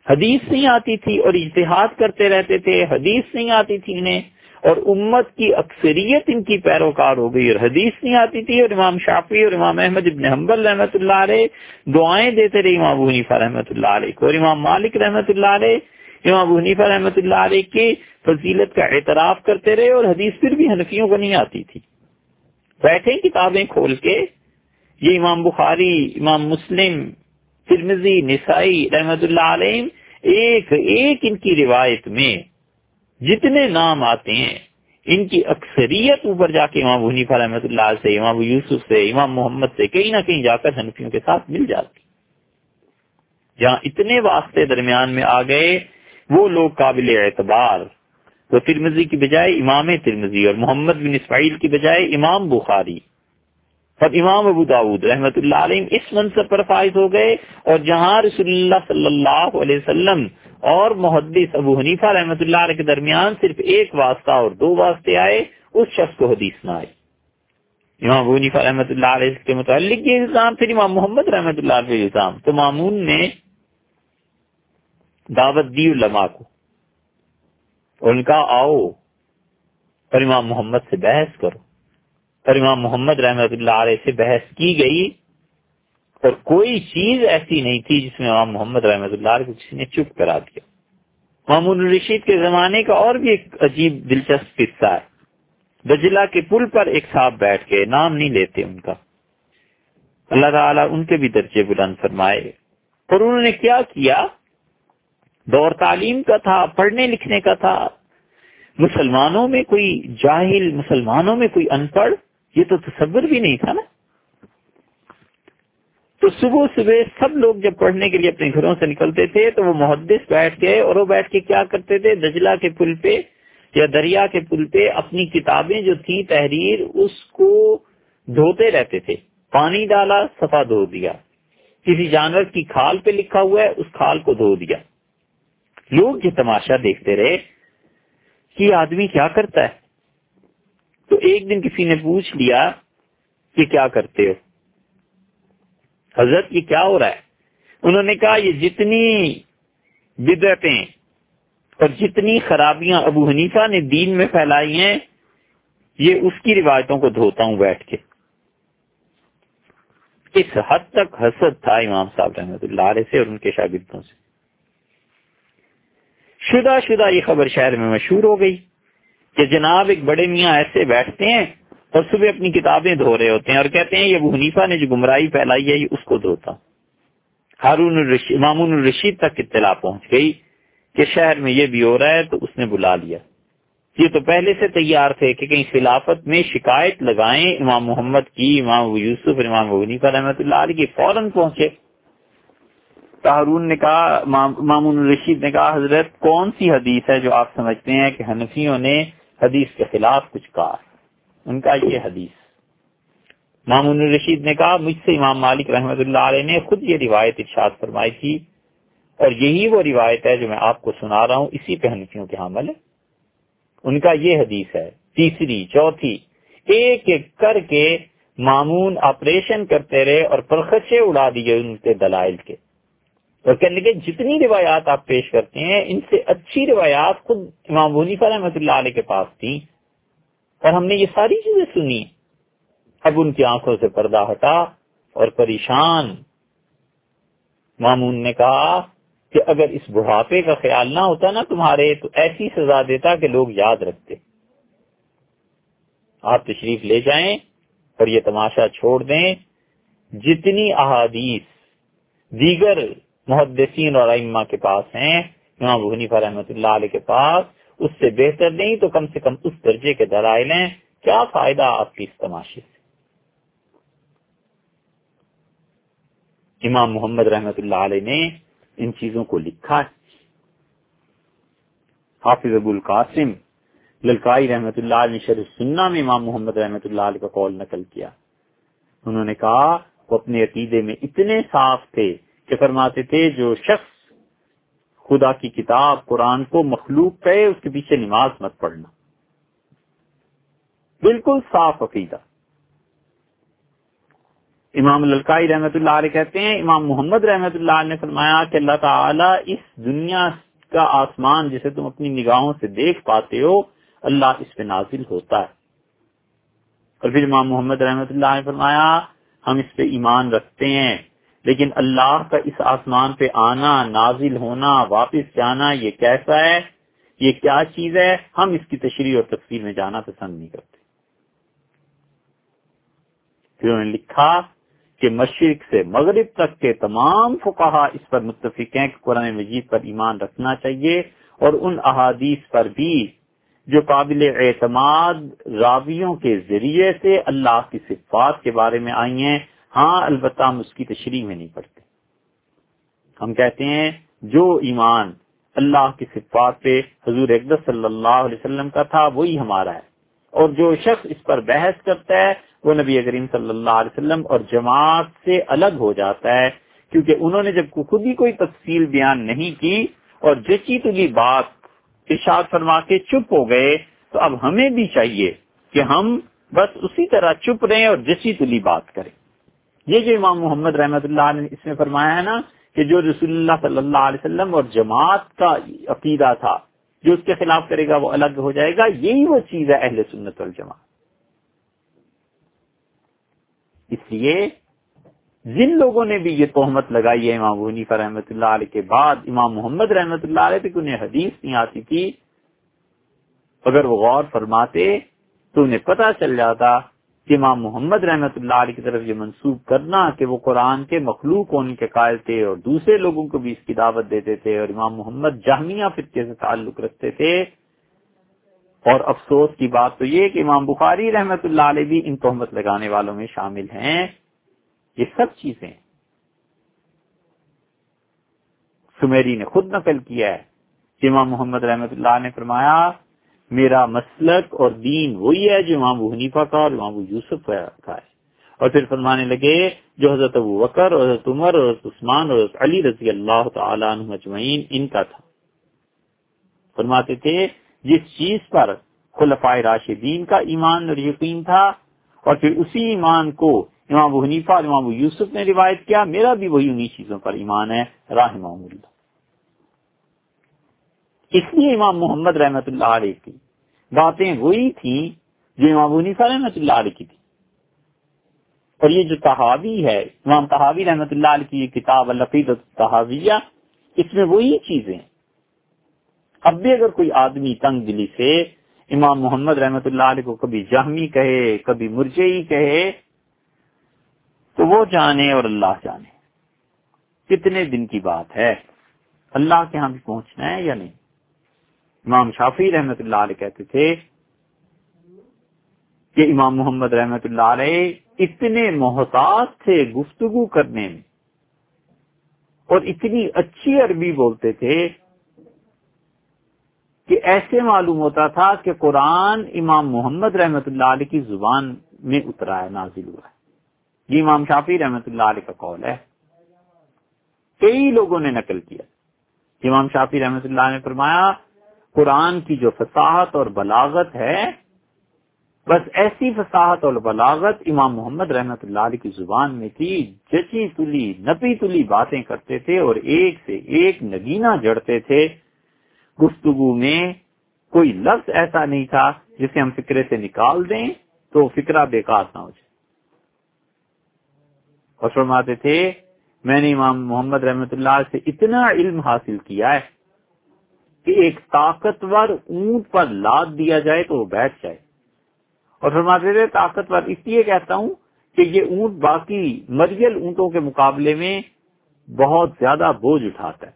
حدیث نہیں آتی تھی اور اجتہاد کرتے رہتے تھے، حدیث نہیں آتی تھی انہیں، اور امت کی اکثریت ان کی پیروکار ہو گئی اور حدیث نہیں آتی تھی، اور امام شافی اور امام احمد ابن حنبل رحمۃ اللہ علیہ دعائیں دیتے رہے امام حنیفہ رحمۃ اللہ علیہ کو، اور امام مالک رحمۃ اللہ علیہ، امام حنیفہ رحمۃ اللہ علیہ کی فضیلت کا اعتراف کرتے رہے اور حدیث پھر بھی حنفیوں کو نہیں آتی تھی۔ بیٹھے کتابیں کھول کے۔ یہ امام بخاری، امام مسلم ترمزی نسائی رحمت اللہ علیہ ایک ایک ان کی روایت میں جتنے نام آتے ہیں، ان کی اکثریت اوپر جا کے امام حنیفہ رحمۃ اللہ سے، امام یوسف سے، امام محمد سے کہیں نہ کہیں جا کر حنفیوں کے ساتھ مل جاتی۔ جہاں اتنے واسطے درمیان میں آ گئے، وہ لوگ قابل اعتبار تو ترمزی کی بجائے امام ترمزی اور محمد بن اسماعیل کی بجائے امام بخاری۔ اور امام ابو داود رحمت اللہ علیہ اس منصب پر فائز ہو گئے اور جہاں رسول اللہ صلی اللہ علیہ وسلم اور محدث ابو حنیفہ رحمت اللہ علیہ کے درمیان صرف ایک واسطہ اور دو واسطے آئے، اس شخص کو حدیث نہ آئی۔ امام ابو حنیفہ رحمت اللہ علیہ کے متعلق یہ الزام، پھر امام محمد رحمت اللہ علیہ الزام۔ تو مامون نے دعوت دی علماء کو۔ ان کا آؤ اور امام محمد سے بحث کرو۔ اور امام محمد رحمت اللہ علیہ سے بحث کی گئی اور کوئی چیز ایسی نہیں تھی جس میں امام محمد رحمت اللہ علیہ کو کسی نے چپ کرا دیا۔ محمود الرشید کے زمانے کا اور بھی ایک عجیب دلچسپ قصہ ہے۔ دجلہ کے پل پر ایک صاحب بیٹھ کے نام نہیں لیتے ان کا۔ اللہ تعالیٰ ان کے بھی درجے بلند فرمائے۔ اور انہوں نے کیا کیا؟ دور تعلیم کا تھا، پڑھنے لکھنے کا تھا۔ مسلمانوں میں کوئی جاہل، مسلمانوں میں کوئی ان پڑھ یہ تو تصور بھی نہیں تھا نا۔ تو صبح صبح سب لوگ جب پڑھنے کے لیے اپنے گھروں سے نکلتے تھے، تو وہ محدث بیٹھ گئے اور وہ بیٹھ کے کیا کرتے تھے؟ دجلہ کے پل پہ یا دریا کے پل پہ اپنی کتابیں جو تھی تحریر، اس کو دھوتے رہتے تھے۔ پانی ڈالا، صفا دھو دیا۔ کسی جانور کی کھال پہ لکھا ہوا ہے، اس کھال کو دھو دیا۔ لوگ یہ تماشا دیکھتے رہے کہ آدمی کیا کرتا ہے۔ تو ایک دن کسی نے پوچھ لیا کہ کیا کرتے ہو؟ حضرت، یہ کیا ہو رہا ہے؟ انہوں نے کہا، یہ جتنی بدعتیں اور جتنی خرابیاں ابو حنیفہ نے دین میں پھیلائی ہیں، یہ اس کی روایتوں کو دھوتا ہوں بیٹھ کے۔ اس حد تک حسد تھا امام صاحب رحمۃ اللہ علیہ سے اور ان کے شاگردوں سے۔ شدہ شدہ یہ خبر شہر میں مشہور ہو گئی کہ جناب ایک بڑے میاں ایسے بیٹھتے ہیں اور صبح اپنی کتابیں دھو رہے ہوتے ہیں اور کہتے ہیں یہ ابو حنیفہ نے جو گمراہی پھیلائی ہے، یہ اس کو دھوتا۔ ہارون الرشید مامون الرشید تک اطلاع پہنچ گئی کہ شہر میں یہ بھی ہو رہا ہے، تو اس نے بلا لیا۔ یہ تو پہلے سے تیار تھے کہ کہیں خلافت میں شکایت لگائیں امام محمد کی، امام یوسف امام حنیفہ رحمۃ اللہ علیہ کی فوراً پہنچے۔ ہارون نے کہا مامون الرشید نے کہا، حضرت، کون سی حدیث ہے جو آپ سمجھتے ہیں کہ حنفیوں نے حدیث کے خلاف کچھ کہا؟ ان کا یہ حدیث۔ مامون الرشید نے کہا، مجھ سے امام مالک رحمت اللہ علیہ نے خود یہ روایت ارشاد فرمائی تھی اور یہی وہ روایت ہے جو میں آپ کو سنا رہا ہوں، اسی پہ حنفیوں کے حامل۔ ہے ان کا یہ حدیث ہے۔ تیسری، چوتھی، ایک ایک کر کے معمون آپریشن کرتے رہے اور پرخچے اڑا دیے ان کے دلائل کے۔ اور کہنے کے جتنی روایات آپ پیش کرتے ہیں، ان سے اچھی روایات خود امام حنیفہ رحمۃ اللہ علیہ کے پاس تھیں اور ہم نے یہ ساری چیزیں سنی۔ اب ان کی آنکھوں سے پردہ ہٹا اور پریشان۔ مامون نے کہا کہ اگر اس بڑھاپے کا خیال نہ ہوتا نا تمہارے، تو ایسی سزا دیتا کہ لوگ یاد رکھتے۔ آپ تشریف لے جائیں اور یہ تماشا چھوڑ دیں۔ جتنی احادیث دیگر محدثین اور ائمہ کے پاس ہیں، امام حنیفہ رحمۃ اللہ علیہ کے پاس، اس سے بہتر نہیں تو کم سے کم اس درجے کے دلائل ہیں۔ کیا فائدہ آپ کی اس تماشے سے؟ امام محمد رحمت اللہ علیہ نے ان چیزوں کو لکھا ہے۔ حافظ ابو القاسم للکائی رحمت اللہ علیہ شرح سننا میں امام محمد رحمت اللہ علیہ کا قول نقل کیا۔ انہوں نے کہا، وہ اپنے عقیدے میں اتنے صاف تھے کہ فرماتے تھے، جو شخص خدا کی کتاب، قرآن کو مخلوق کہے، اس کے پیچھے نماز مت پڑھنا۔ بالکل صاف عقیدہ۔ امام الکائی رحمت اللہ علیہ کہتے ہیں، امام محمد رحمت اللہ علیہ نے فرمایا کہ اللہ تعالیٰ اس دنیا کا آسمان جسے تم اپنی نگاہوں سے دیکھ پاتے ہو، اللہ اس پہ نازل ہوتا ہے۔ اور پھر امام محمد رحمت اللہ نے فرمایا، ہم اس پہ ایمان رکھتے ہیں۔ لیکن اللہ کا اس آسمان پہ آنا، نازل ہونا، واپس جانا، یہ کیسا ہے؟ یہ کیا چیز ہے؟ ہم اس کی تشریح اور تفصیل میں جانا پسند نہیں کرتے۔ پھر انہوں نے لکھا کہ مشرق سے مغرب تک کے تمام فقہا اس پر متفق ہیں کہ قرآن مجید پر ایمان رکھنا چاہیے اور ان احادیث پر بھی جو قابل اعتماد راویوں کے ذریعے سے اللہ کی صفات کے بارے میں آئی ہیں ہاں البتہ ہم اس کی تشریح میں نہیں پڑھتے۔ ہم کہتے ہیں، جو ایمان اللہ کی صفات پہ حضور اقدس صلی اللہ علیہ وسلم کا تھا، وہی ہمارا ہے۔ اور جو شخص اس پر بحث کرتا ہے، وہ نبی کریم صلی اللہ علیہ وسلم اور جماعت سے الگ ہو جاتا ہے۔ کیونکہ انہوں نے جب خود ہی کوئی تفصیل بیان نہیں کی اور جچی تلی بات ارشاد فرما کے چپ ہو گئے، تو اب ہمیں بھی چاہیے کہ ہم بس اسی طرح چپ رہیں اور جچی تلی بات کریں۔ یہ جو امام محمد رحمت اللہ نے اس میں فرمایا ہے نا کہ جو رسول اللہ صلی اللہ علیہ وسلم اور جماعت کا عقیدہ تھا، جو اس کے خلاف کرے گا وہ الگ ہو جائے گا، یہی وہ چیز ہے اہل سنت والجماعت۔ اس لیے جن لوگوں نے بھی یہ تہمت لگائی ہے امام حنیفہ رحمۃ اللہ علیہ کے بعد، امام محمد رحمۃ اللہ علیہ تک انہیں حدیث نہیں آتی تھی، اگر وہ غور فرماتے تو انہیں پتا چل جاتا کہ امام محمد رحمت اللہ علیہ کی طرف یہ منسوب کرنا کہ وہ قرآن کے مخلوق ہونے کے قائل تھے اور دوسرے لوگوں کو بھی اس کی دعوت دیتے تھے اور امام محمد جہمیہ فرقے سے تعلق رکھتے تھے۔ اور افسوس کی بات تو یہ کہ امام بخاری رحمت اللہ علیہ بھی ان تہمت لگانے والوں میں شامل ہیں۔ یہ سب چیزیں۔ سمیری نے خود نقل کیا ہے کہ امام محمد رحمت اللہ نے فرمایا میرا مسلک اور دین وہی ہے جو امام حنیفہ کا اور امام یوسف کا ہے۔ اور پھر فرمانے لگے جو حضرت ابو بکر اور حضرت عمر اور حضرت عثمان اور حضرت علی رضی اللہ تعالیٰ عنہ مجمعین ان کا تھا۔ فرماتے تھے، جس چیز پر خلفائے راشدین کا ایمان اور یقین تھا، اور پھر اسی ایمان کو امام ابو حنیفہ اور امام ابو یوسف نے روایت کیا، میرا بھی وہی انہی چیزوں پر ایمان ہے راہم اللہ اس لیے امام محمد رحمت اللہ علیہ کی باتیں وہی تھیں جو امام ابو رحمت اللہ علیہ کی تھی۔ اور یہ جو تحاوی ہے، امام تحاوی رحمت اللہ علیہ کی یہ کتاب الفید تحاویہ اس میں وہی چیزیں اب بھی اگر کوئی آدمی تنگ دلی سے امام محمد رحمت اللہ علیہ کو کبھی جہمی کہے، کبھی مرجئی کہے، تو وہ جانے اور اللہ جانے۔ کتنے دن کی بات ہے؟ اللہ کے ہاں بھی پہنچنا ہے یا نہیں؟ امام شافی رحمت اللہ علیہ کہتے تھے کہ امام محمد رحمت اللہ علیہ اتنے محتاط تھے گفتگو کرنے میں اور اتنی اچھی عربی بولتے تھے کہ ایسے معلوم ہوتا تھا کہ قرآن امام محمد رحمت اللہ علیہ کی زبان میں اترا ہے نازل ہوا ہے۔ یہ امام شافی رحمت اللہ علیہ کا قول ہے۔ کئی لوگوں نے نقل کیا۔ امام شافی رحمت اللہ نے فرمایا قرآن کی جو فصاحت اور بلاغت ہے، بس ایسی فصاحت اور بلاغت امام محمد رحمت اللہ علیہ کی زبان میں تھی، جچی تلی، نپی تلی باتیں کرتے تھے اور ایک سے ایک نگینا جڑتے تھے۔ گفتگو میں کوئی لفظ ایسا نہیں تھا جسے ہم فکرے سے نکال دیں تو فکرہ بیکار نہ ہو جائے۔ اور فرماتے تھے، میں نے امام محمد رحمت اللہ سے اتنا علم حاصل کیا ہے کہ ایک طاقتور اونٹ پر لاد دیا جائے تو وہ بیٹھ جائے۔ اور فرماتے تھے، طاقتور اس لیے کہتا ہوں کہ یہ اونٹ باقی مریل اونٹوں کے مقابلے میں بہت زیادہ بوجھ اٹھاتا ہے۔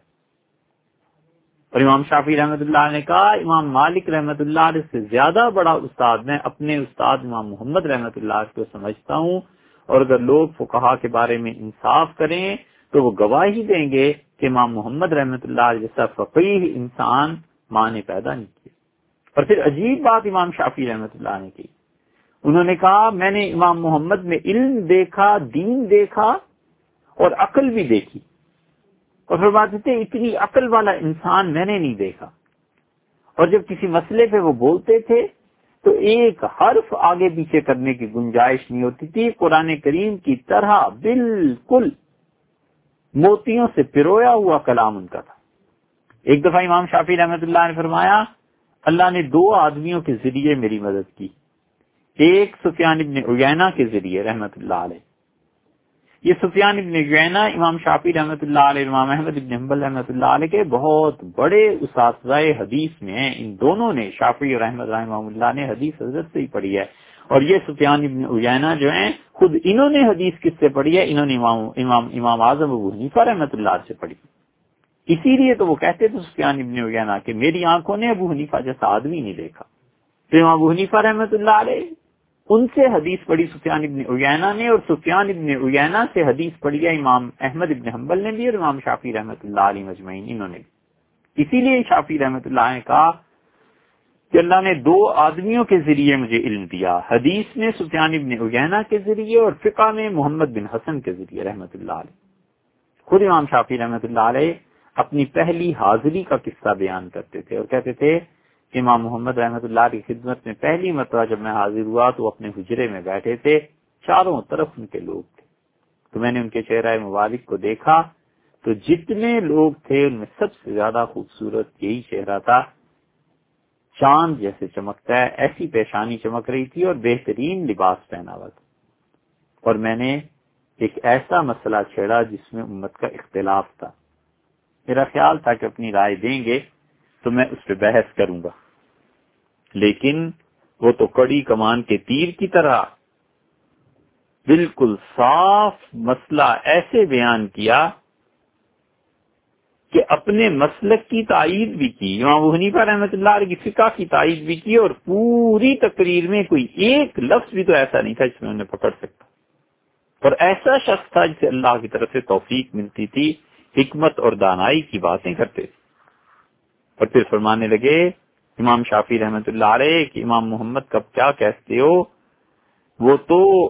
اور امام شافی رحمت اللہ نے کہا، امام مالک رحمت اللہ علیہ سے زیادہ بڑا استاد میں اپنے استاد امام محمد رحمت اللہ کو سمجھتا ہوں۔ اور اگر لوگ فقہا کے بارے میں انصاف کریں تو وہ گواہی دیں گے کہ امام محمد رحمت اللہ جیسا فقیر انسان ماں نے پیدا نہیں کیا۔ اور پھر عجیب بات امام شافی رحمت اللہ نے کی۔ انہوں نے کہا، میں نے امام محمد میں علم دیکھا، دین دیکھا اور عقل بھی دیکھی۔ اور فرماتے تھے، اتنی عقل والا انسان میں نے نہیں دیکھا۔ اور جب کسی مسئلے پہ وہ بولتے تھے، تو ایک حرف آگے پیچھے کرنے کی گنجائش نہیں ہوتی تھی۔ قرآن کریم کی طرح بالکل موتیوں سے پرویا ہوا کلام ان کا تھا۔ ایک دفعہ امام شافی رحمت اللہ نے فرمایا، اللہ نے دو آدمیوں کے ذریعے میری مدد کی۔ ایک سفیان ابن اگینا کے ذریعے رحمت اللہ علیہ۔ یہ سفیان ابن گینا امام شافی رحمۃ اللہ علیہ، امام احمد ابن حمبل رحمۃ اللہ علیہ کے بہت بڑے اساتذہ حدیث میں ہیں۔ ان دونوں نے شافی اور احمد رحمہ اللہ نے حدیث حضرت سے ہی پڑھی ہے۔ اور یہ سفیان ابن اجینا جو ہیں خود انہوں نے حدیث کس سے پڑھی ہے؟ انہوں نے امام امام امام اعظم ابو حنیفہ رحمۃ اللہ سے پڑھی۔ اسی لیے تو وہ کہتے تھے سفیان ابن اجینا کہ میری آنکھوں نے ابو حنیفہ جیسا آدمی نہیں دیکھا۔ تو امام ابو حنیفہ رحمۃ اللہ علیہ، ان سے حدیث پڑھی سفیان ابن اگینا نے اور سفیان ابن اگینا سے حدیث پڑھی ہے امام احمد ابن حنبل نے بھی اور امام شافی رحمۃ اللہ علیہ مجمعین انہوں نے بھی۔ اسی لیے شافی رحمۃ اللہ نے کہا کہ اللہ نے دو آدمیوں کے ذریعے مجھے علم دیا، حدیث میں سفیان ابن اگینا کے ذریعے اور فقہ میں محمد بن حسن کے ذریعے، رحمۃ اللہ علیہ۔ خود امام شافی رحمۃ اللہ علیہ اپنی پہلی حاضری کا قصہ بیان کرتے تھے اور کہتے تھے امام محمد رحمت اللہ کی خدمت میں پہلی مرتبہ جب میں حاضر ہوا تو اپنے حجرے میں بیٹھے تھے، چاروں طرف ان کے لوگ تھے۔ تو میں نے ان کے چہرہ مبارک کو دیکھا تو جتنے لوگ تھے ان میں سب سے زیادہ خوبصورت یہی چہرہ تھا چاند جیسے چمکتا ہے، ایسی پیشانی چمک رہی تھی اور بہترین لباس پہنا ہوا تھا۔ اور میں نے ایک ایسا مسئلہ چھیڑا جس میں امت کا اختلاف تھا۔ میرا خیال تھا کہ اپنی رائے دیں گے تو میں اس پہ بحث کروں گا۔ لیکن وہ تو کڑی کمان کے تیر کی طرح بالکل صاف مسئلہ ایسے بیان کیا کہ اپنے مسلک کی تائید بھی کی، امام حنیفہ رحمۃ اللہ علیہ کی فقہ کی تائید بھی کی اور پوری تقریر میں کوئی ایک لفظ بھی تو ایسا نہیں تھا جس میں انہیں پکڑ سکتا۔ اور ایسا شخص تھا جسے اللہ کی طرف سے توفیق ملتی تھی، حکمت اور دانائی کی باتیں کرتے۔ تھے اور پھر فرمانے لگے، امام شافی رحمت اللہ علیہ کہ امام محمد کب کیا کہتے ہو؟ وہ تو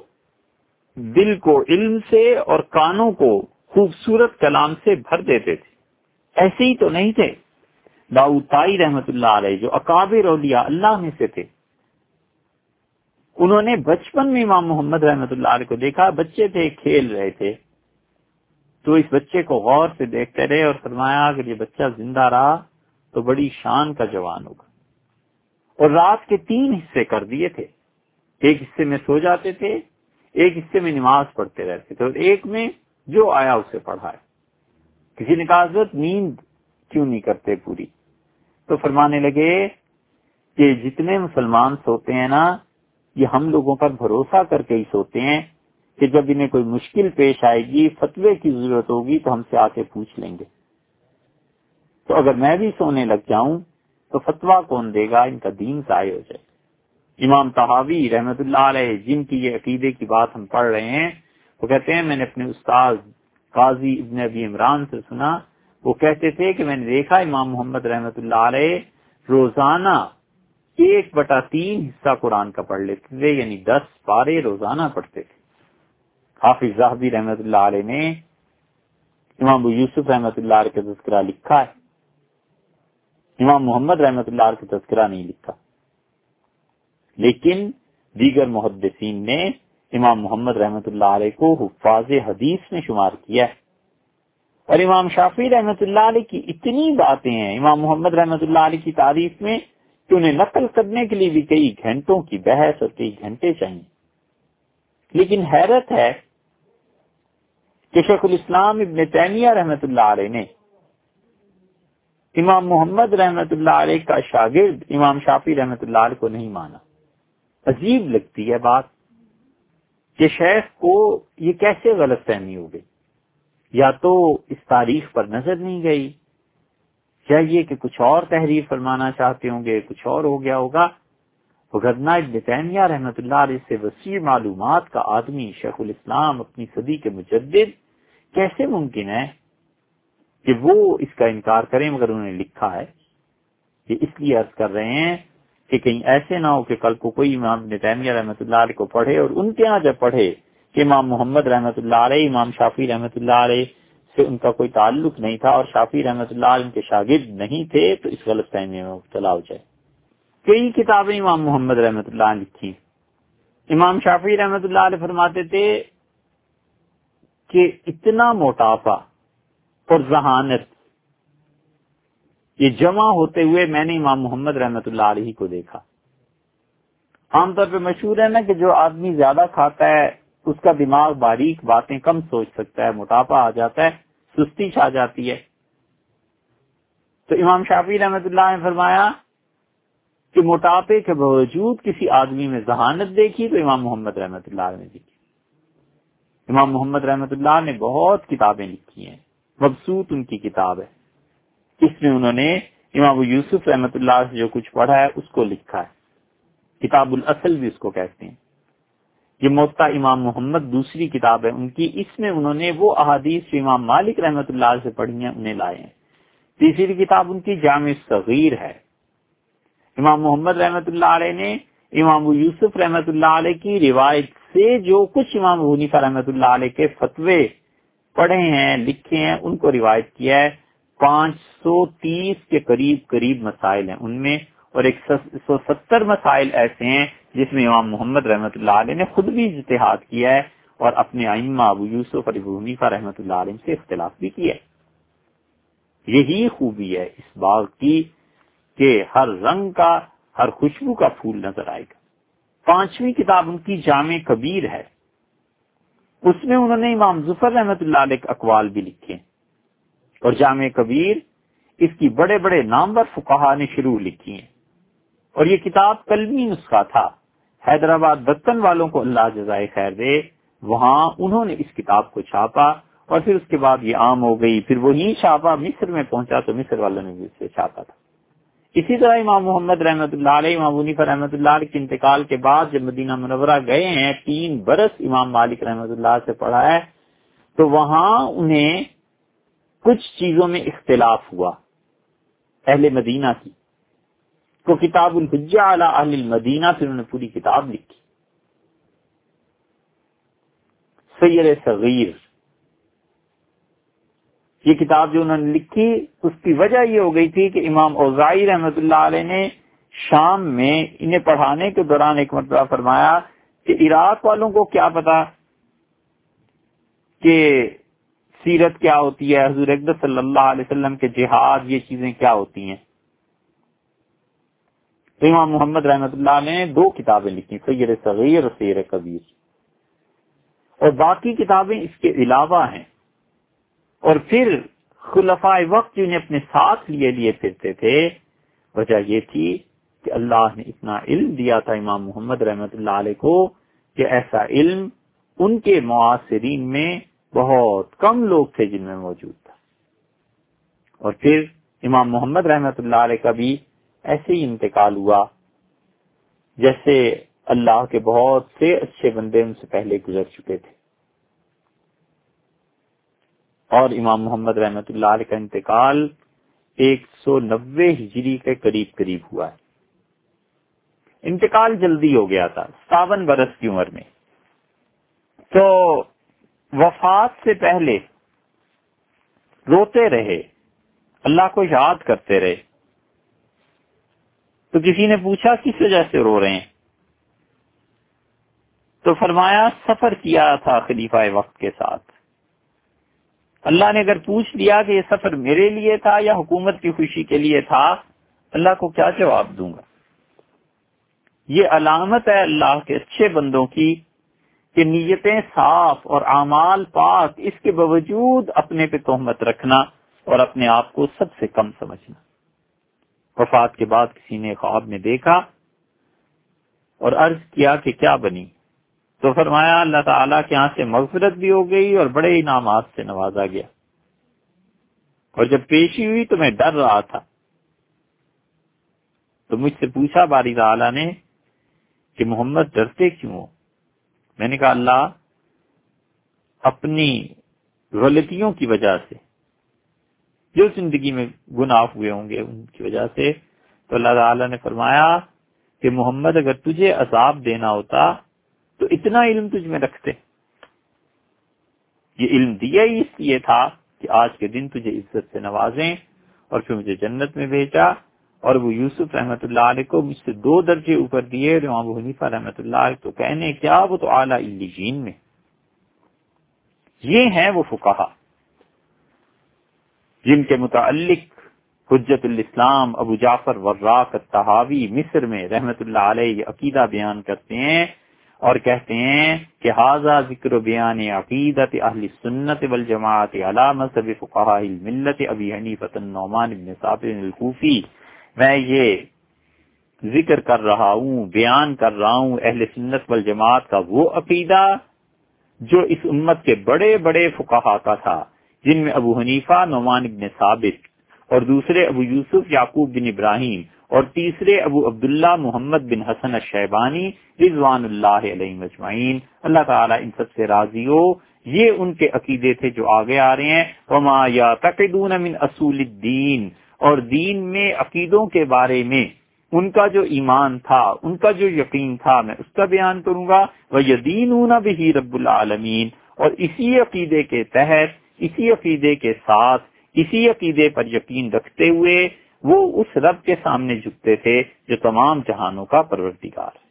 دل کو علم سے اور کانوں کو خوبصورت کلام سے بھر دیتے تھے۔ ایسے ہی تو نہیں تھے۔ داؤتائی رحمت اللہ علیہ جو اکابر اولیاء اللہ میں سے تھے۔ انہوں نے بچپن میں امام محمد رحمت اللہ علیہ کو دیکھا، بچے تھے، کھیل رہے تھے۔ تو اس بچے کو غور سے دیکھتے رہے اور فرمایا اگر یہ بچہ زندہ رہا تو بڑی شان کا جوان ہوگا۔ اور رات کے تین حصے کر دیے تھے۔ ایک حصے میں سو جاتے تھے، ایک حصے میں نماز پڑھتے رہتے تھے۔ اور ایک میں جو آیا اسے پڑھا کسی نے کہا، حضرت، نیند کیوں نہیں کرتے پوری؟ تو فرمانے لگے کہ جتنے مسلمان سوتے ہیں نا، یہ ہم لوگوں پر بھروسہ کر کے ہی سوتے ہیں کہ جب انہیں کوئی مشکل پیش آئے گی، فتوے کی ضرورت ہوگی، تو ہم سے آ کے پوچھ لیں گے۔ تو اگر میں بھی سونے لگ جاؤں، تو فتوا کون دے گا؟ ان کا دین ضائع ہو جائے۔ امام تحاوی رحمت اللہ علیہ، جن کی یہ عقیدے کی بات ہم پڑھ رہے ہیں، وہ کہتے ہیں، میں نے اپنے استاد قاضی ابن ابی عمران سے سنا، وہ کہتے تھے کہ میں نے دیکھا امام محمد رحمت اللہ علیہ روزانہ ایک بٹا تین حصہ قرآن کا پڑھ لیتے تھے یعنی دس پارے روزانہ پڑھتے تھے۔ حافظ زاہبی رحمت اللہ علیہ نے امام یوسف رحمت اللہ علیہ کا تذکرہ لکھا ہے۔ امام محمد رحمت اللہ علیہ کا تذکرہ نہیں لکھا۔ لیکن دیگر محدثین نے امام محمد رحمت اللہ علیہ کو حفاظ حدیث میں شمار کیا ہے۔ اور امام شافی رحمت اللہ علیہ کی اتنی باتیں ہیں، امام محمد رحمت اللہ علیہ کی تعریف میں کہ انہیں نقل کرنے کے لیے بھی کئی گھنٹوں کی بحث اور کئی گھنٹے چاہیے۔ لیکن حیرت ہے کہ شیخ الاسلام ابن تیمیہ رحمت اللہ علیہ نے امام محمد رحمت اللہ علیہ کا شاگرد امام شافی رحمت اللہ علیہ کو نہیں مانا۔ عجیب لگتی ہے بات۔ کہ شیخ کو یہ کیسے غلط فہمی ہو گئی؟ یا تو اس تاریخ پر نظر نہیں گئی؟ یا یہ کہ کچھ اور تحریر فرمانا چاہتے ہوں گے، کچھ اور ہو گیا ہوگا۔ غدنا تیمیہ رحمت اللہ علیہ سے وسیع معلومات کا آدمی شیخ الاسلام اپنی صدی کے مجدد کیسے ممکن ہے کہ وہ اس کا انکار کریں مگر انہوں نے لکھا ہے؟ یہ اس لیے عرض کر رہے ہیں کہ کہیں ایسے نہ ہو کہ کل کو کوئی امام تیمیہ رحمۃ اللہ علیہ کو پڑھے اور ان کے یہاں جب پڑھے کہ امام محمد رحمۃ اللہ علیہ، امام شافی رحمۃ اللہ علیہ سے ان کا کوئی تعلق نہیں تھا اور شافی رحمۃ اللہ علیہ ان کے شاگرد نہیں تھے، تو اس غلط فہمی میں مبتلا ہو جائے۔ کئی کتابیں امام محمد رحمۃ اللہ لکھی امام شافی رحمۃ اللہ علیہ فرماتے تھے کہ اتنا موٹاپا اور ذہانت یہ جمع ہوتے ہوئے میں نے امام محمد رحمت اللہ علیہ کو دیکھا۔ عام طور پہ مشہور ہے نا کہ جو آدمی زیادہ کھاتا ہے، اس کا دماغ باریک باتیں کم سوچ سکتا ہے، موٹاپا آ جاتا ہے، سستی چھا جاتی ہے۔ تو امام شافی رحمت اللہ نے فرمایا کہ موٹاپے کے باوجود کسی آدمی میں ذہانت دیکھی تو امام محمد رحمت اللہ نے دیکھی۔ امام محمد رحمت اللہ نے بہت کتابیں لکھی ہیں۔ مبسوط ان کی کتاب ہے۔ اس میں انہوں نے امام یوسف رحمت اللہ سے جو کچھ پڑھا ہے، اس کو لکھا ہے۔ کتاب الاصل بھی اس کو کہتے ہیں۔ یہ موتا امام محمد دوسری کتاب ہے۔ ان کی اس میں انہوں نے وہ احادیث جو امام مالک رحمت اللہ سے پڑھی ہیں، انہیں لائے ہیں۔ تیسری کتاب ان کی جامع صغیر ہے۔ امام محمد رحمت اللہ علیہ نے امام یوسف رحمت اللہ علیہ کی روایت سے جو کچھ امام حنیفہ رحمت اللہ علیہ کے فتوے پڑھے ہیں، لکھے ہیں، ان کو روایت کیا ہے۔ پانچ سو تیس کے قریب قریب مسائل ہیں۔ ان میں اور ایک سو ستر مسائل ایسے ہیں جس میں امام محمد رحمۃ اللہ علیہ نے خود بھی اجتہاد کیا ہے اور اپنے ائمہ ابو یوسف اور ابو حنیفہ رحمۃ اللہ علیہ سے اختلاف بھی کیا ہے۔ یہی خوبی ہے اس باغ کی کہ ہر رنگ کا، ہر خوشبو کا پھول نظر آئے گا۔ پانچویں کتاب ان کی جامع کبیر ہے۔ اس میں انہوں نے امام ظفر رحمت اللہ علیہ اقوال بھی لکھے اور جامع کبیر اس کی بڑے بڑے نامور فکہ نے شروع لکھی ہیں۔ اور یہ کتاب کلمی نسخہ تھا۔ حیدرآباد دکن والوں کو اللہ جزائے خیر دے۔ وہاں انہوں نے اس کتاب کو چھاپا اور پھر اس کے بعد یہ عام ہو گئی۔ پھر وہی چھاپا مصر میں پہنچا تو مصر والوں نے بھی اسے چھاپا تھا۔ اسی طرح امام محمد رحمۃ اللہ علیہ، امام منیفر رحمۃ اللہ علیہ کے انتقال کے بعد جب مدینہ منورہ گئے ہیں، تین برس امام مالک رحمۃ اللہ سے پڑھا ہے، تو وہاں انہیں کچھ چیزوں میں اختلاف ہوا۔ اہل مدینہ کی۔ تو کتاب الحجہ علی اہل المدینہ، پھر انہوں نے پوری کتاب لکھی۔ سیر صغیر۔ یہ کتاب جو انہوں نے لکھی، اس کی وجہ یہ ہو گئی تھی کہ امام اوزائی رحمت اللہ علیہ نے شام میں انہیں پڑھانے کے دوران ایک مرتبہ فرمایا کہ عراق والوں کو کیا پتا کہ سیرت کیا ہوتی ہے؟ حضور اقدر صلی اللہ علیہ وسلم کے جہاد، یہ چیزیں کیا ہوتی ہیں؟ تو امام محمد رحمت اللہ نے دو کتابیں لکھی سیر صغیر اور سیر کبیر۔ اور باقی کتابیں اس کے علاوہ ہیں۔ اور پھر خلفاء وقت جنہیں اپنے ساتھ لیے لیے پھرتے تھے، وجہ یہ تھی کہ اللہ نے اتنا علم دیا تھا امام محمد رحمت اللہ علیہ کو کہ ایسا علم ان کے معاصرین میں بہت کم لوگ تھے جن میں موجود تھا۔ اور پھر امام محمد رحمت اللہ علیہ کا بھی ایسے ہی انتقال ہوا، جیسے اللہ کے بہت سے اچھے بندے ان سے پہلے گزر چکے تھے۔ اور امام محمد رحمت اللہ علیہ کا انتقال ایک سو نبے ہجری کے قریب قریب ہوا ہے۔ انتقال جلدی ہو گیا تھا، ستاون برس کی عمر میں۔ تو وفات سے پہلے روتے رہے، اللہ کو یاد کرتے رہے۔ تو کسی نے پوچھا، کس وجہ سے رو رہے ہیں؟ تو فرمایا، سفر کیا تھا خلیفہ وقت کے ساتھ۔ اللہ نے اگر پوچھ لیا کہ یہ سفر میرے لیے تھا یا حکومت کی خوشی کے لیے تھا، اللہ کو کیا جواب دوں گا؟ یہ علامت ہے اللہ کے اچھے بندوں کی کہ نیتیں صاف اور اعمال پاک اس کے باوجود اپنے پہ تہمت رکھنا اور اپنے آپ کو سب سے کم سمجھنا۔ وفات کے بعد کسی نے خواب میں دیکھا اور عرض کیا کہ کیا بنی؟ تو فرمایا، اللہ تعالیٰ کے یہاں سے مغفرت بھی ہو گئی اور بڑے انعامات سے نوازا گیا۔ اور جب پیشی ہوئی تو میں ڈر رہا تھا۔ تو مجھ سے پوچھا، باری تعالیٰ نے کہ، محمد، ڈرتے کیوں ہو؟ میں نے کہا اللہ اپنی غلطیوں کی وجہ سے جو زندگی میں گناہ ہوئے ہوں گے ان کی وجہ سے، تو اللہ تعالی نے فرمایا کہ محمد اگر تجھے عذاب دینا ہوتا تو اتنا علم تجھ میں رکھتے۔ یہ علم دیا ہی اس لیے تھا کہ آج کے دن تجھے عزت سے نوازیں اور پھر مجھے جنت میں بھیجا۔ اور وہ یوسف رحمت اللہ علیہ کو مجھ سے دو درجے اوپر دیے اور امام حنیفہ رحمت اللہ علیہ تو کہنے کیا وہ تو اعلیٰ جین میں؟ یہ ہیں وہ فکہ جن کے متعلق حجت الاسلام ابو جعفر وراق تحاوی مصر میں رحمت اللہ علیہ عقیدہ بیان کرتے ہیں اور کہتے ہیں کہ حاضہ ذکر و بیان عقیدت اہل سنت والجماعت علی مذہب فقہ الملت ابی حنیفت النعمان بن صابر الکوفی میں یہ ذکر کر رہا ہوں، بیان کر رہا ہوں اہل سنت والجماعت کا وہ عقیدہ جو اس امت کے بڑے بڑے فقہا کا تھا، جن میں ابو حنیفہ، نعمان ابن ثابت اور دوسرے ابو یوسف، یعقوب بن ابراہیم اور تیسرے ابو عبداللہ محمد بن حسن الشیبانی رضوان اللہ علیہ مجمعین اللہ تعالیٰ ان سب سے راضی ہو۔ یہ ان کے عقیدے تھے جو آگے آ رہے ہیں۔ وما یا تقدون من اصول الدین اور دین میں عقیدوں کے بارے میں، ان کا جو ایمان تھا، ان کا جو یقین تھا، میں اس کا بیان کروں گا وہ یدین بھی رب العالمین اور اسی عقیدے کے تحت، اسی عقیدے کے ساتھ، اسی عقیدے پر یقین رکھتے ہوئے وہ اس رب کے سامنے جھکتے تھے جو تمام جہانوں کا پروردگار ہے۔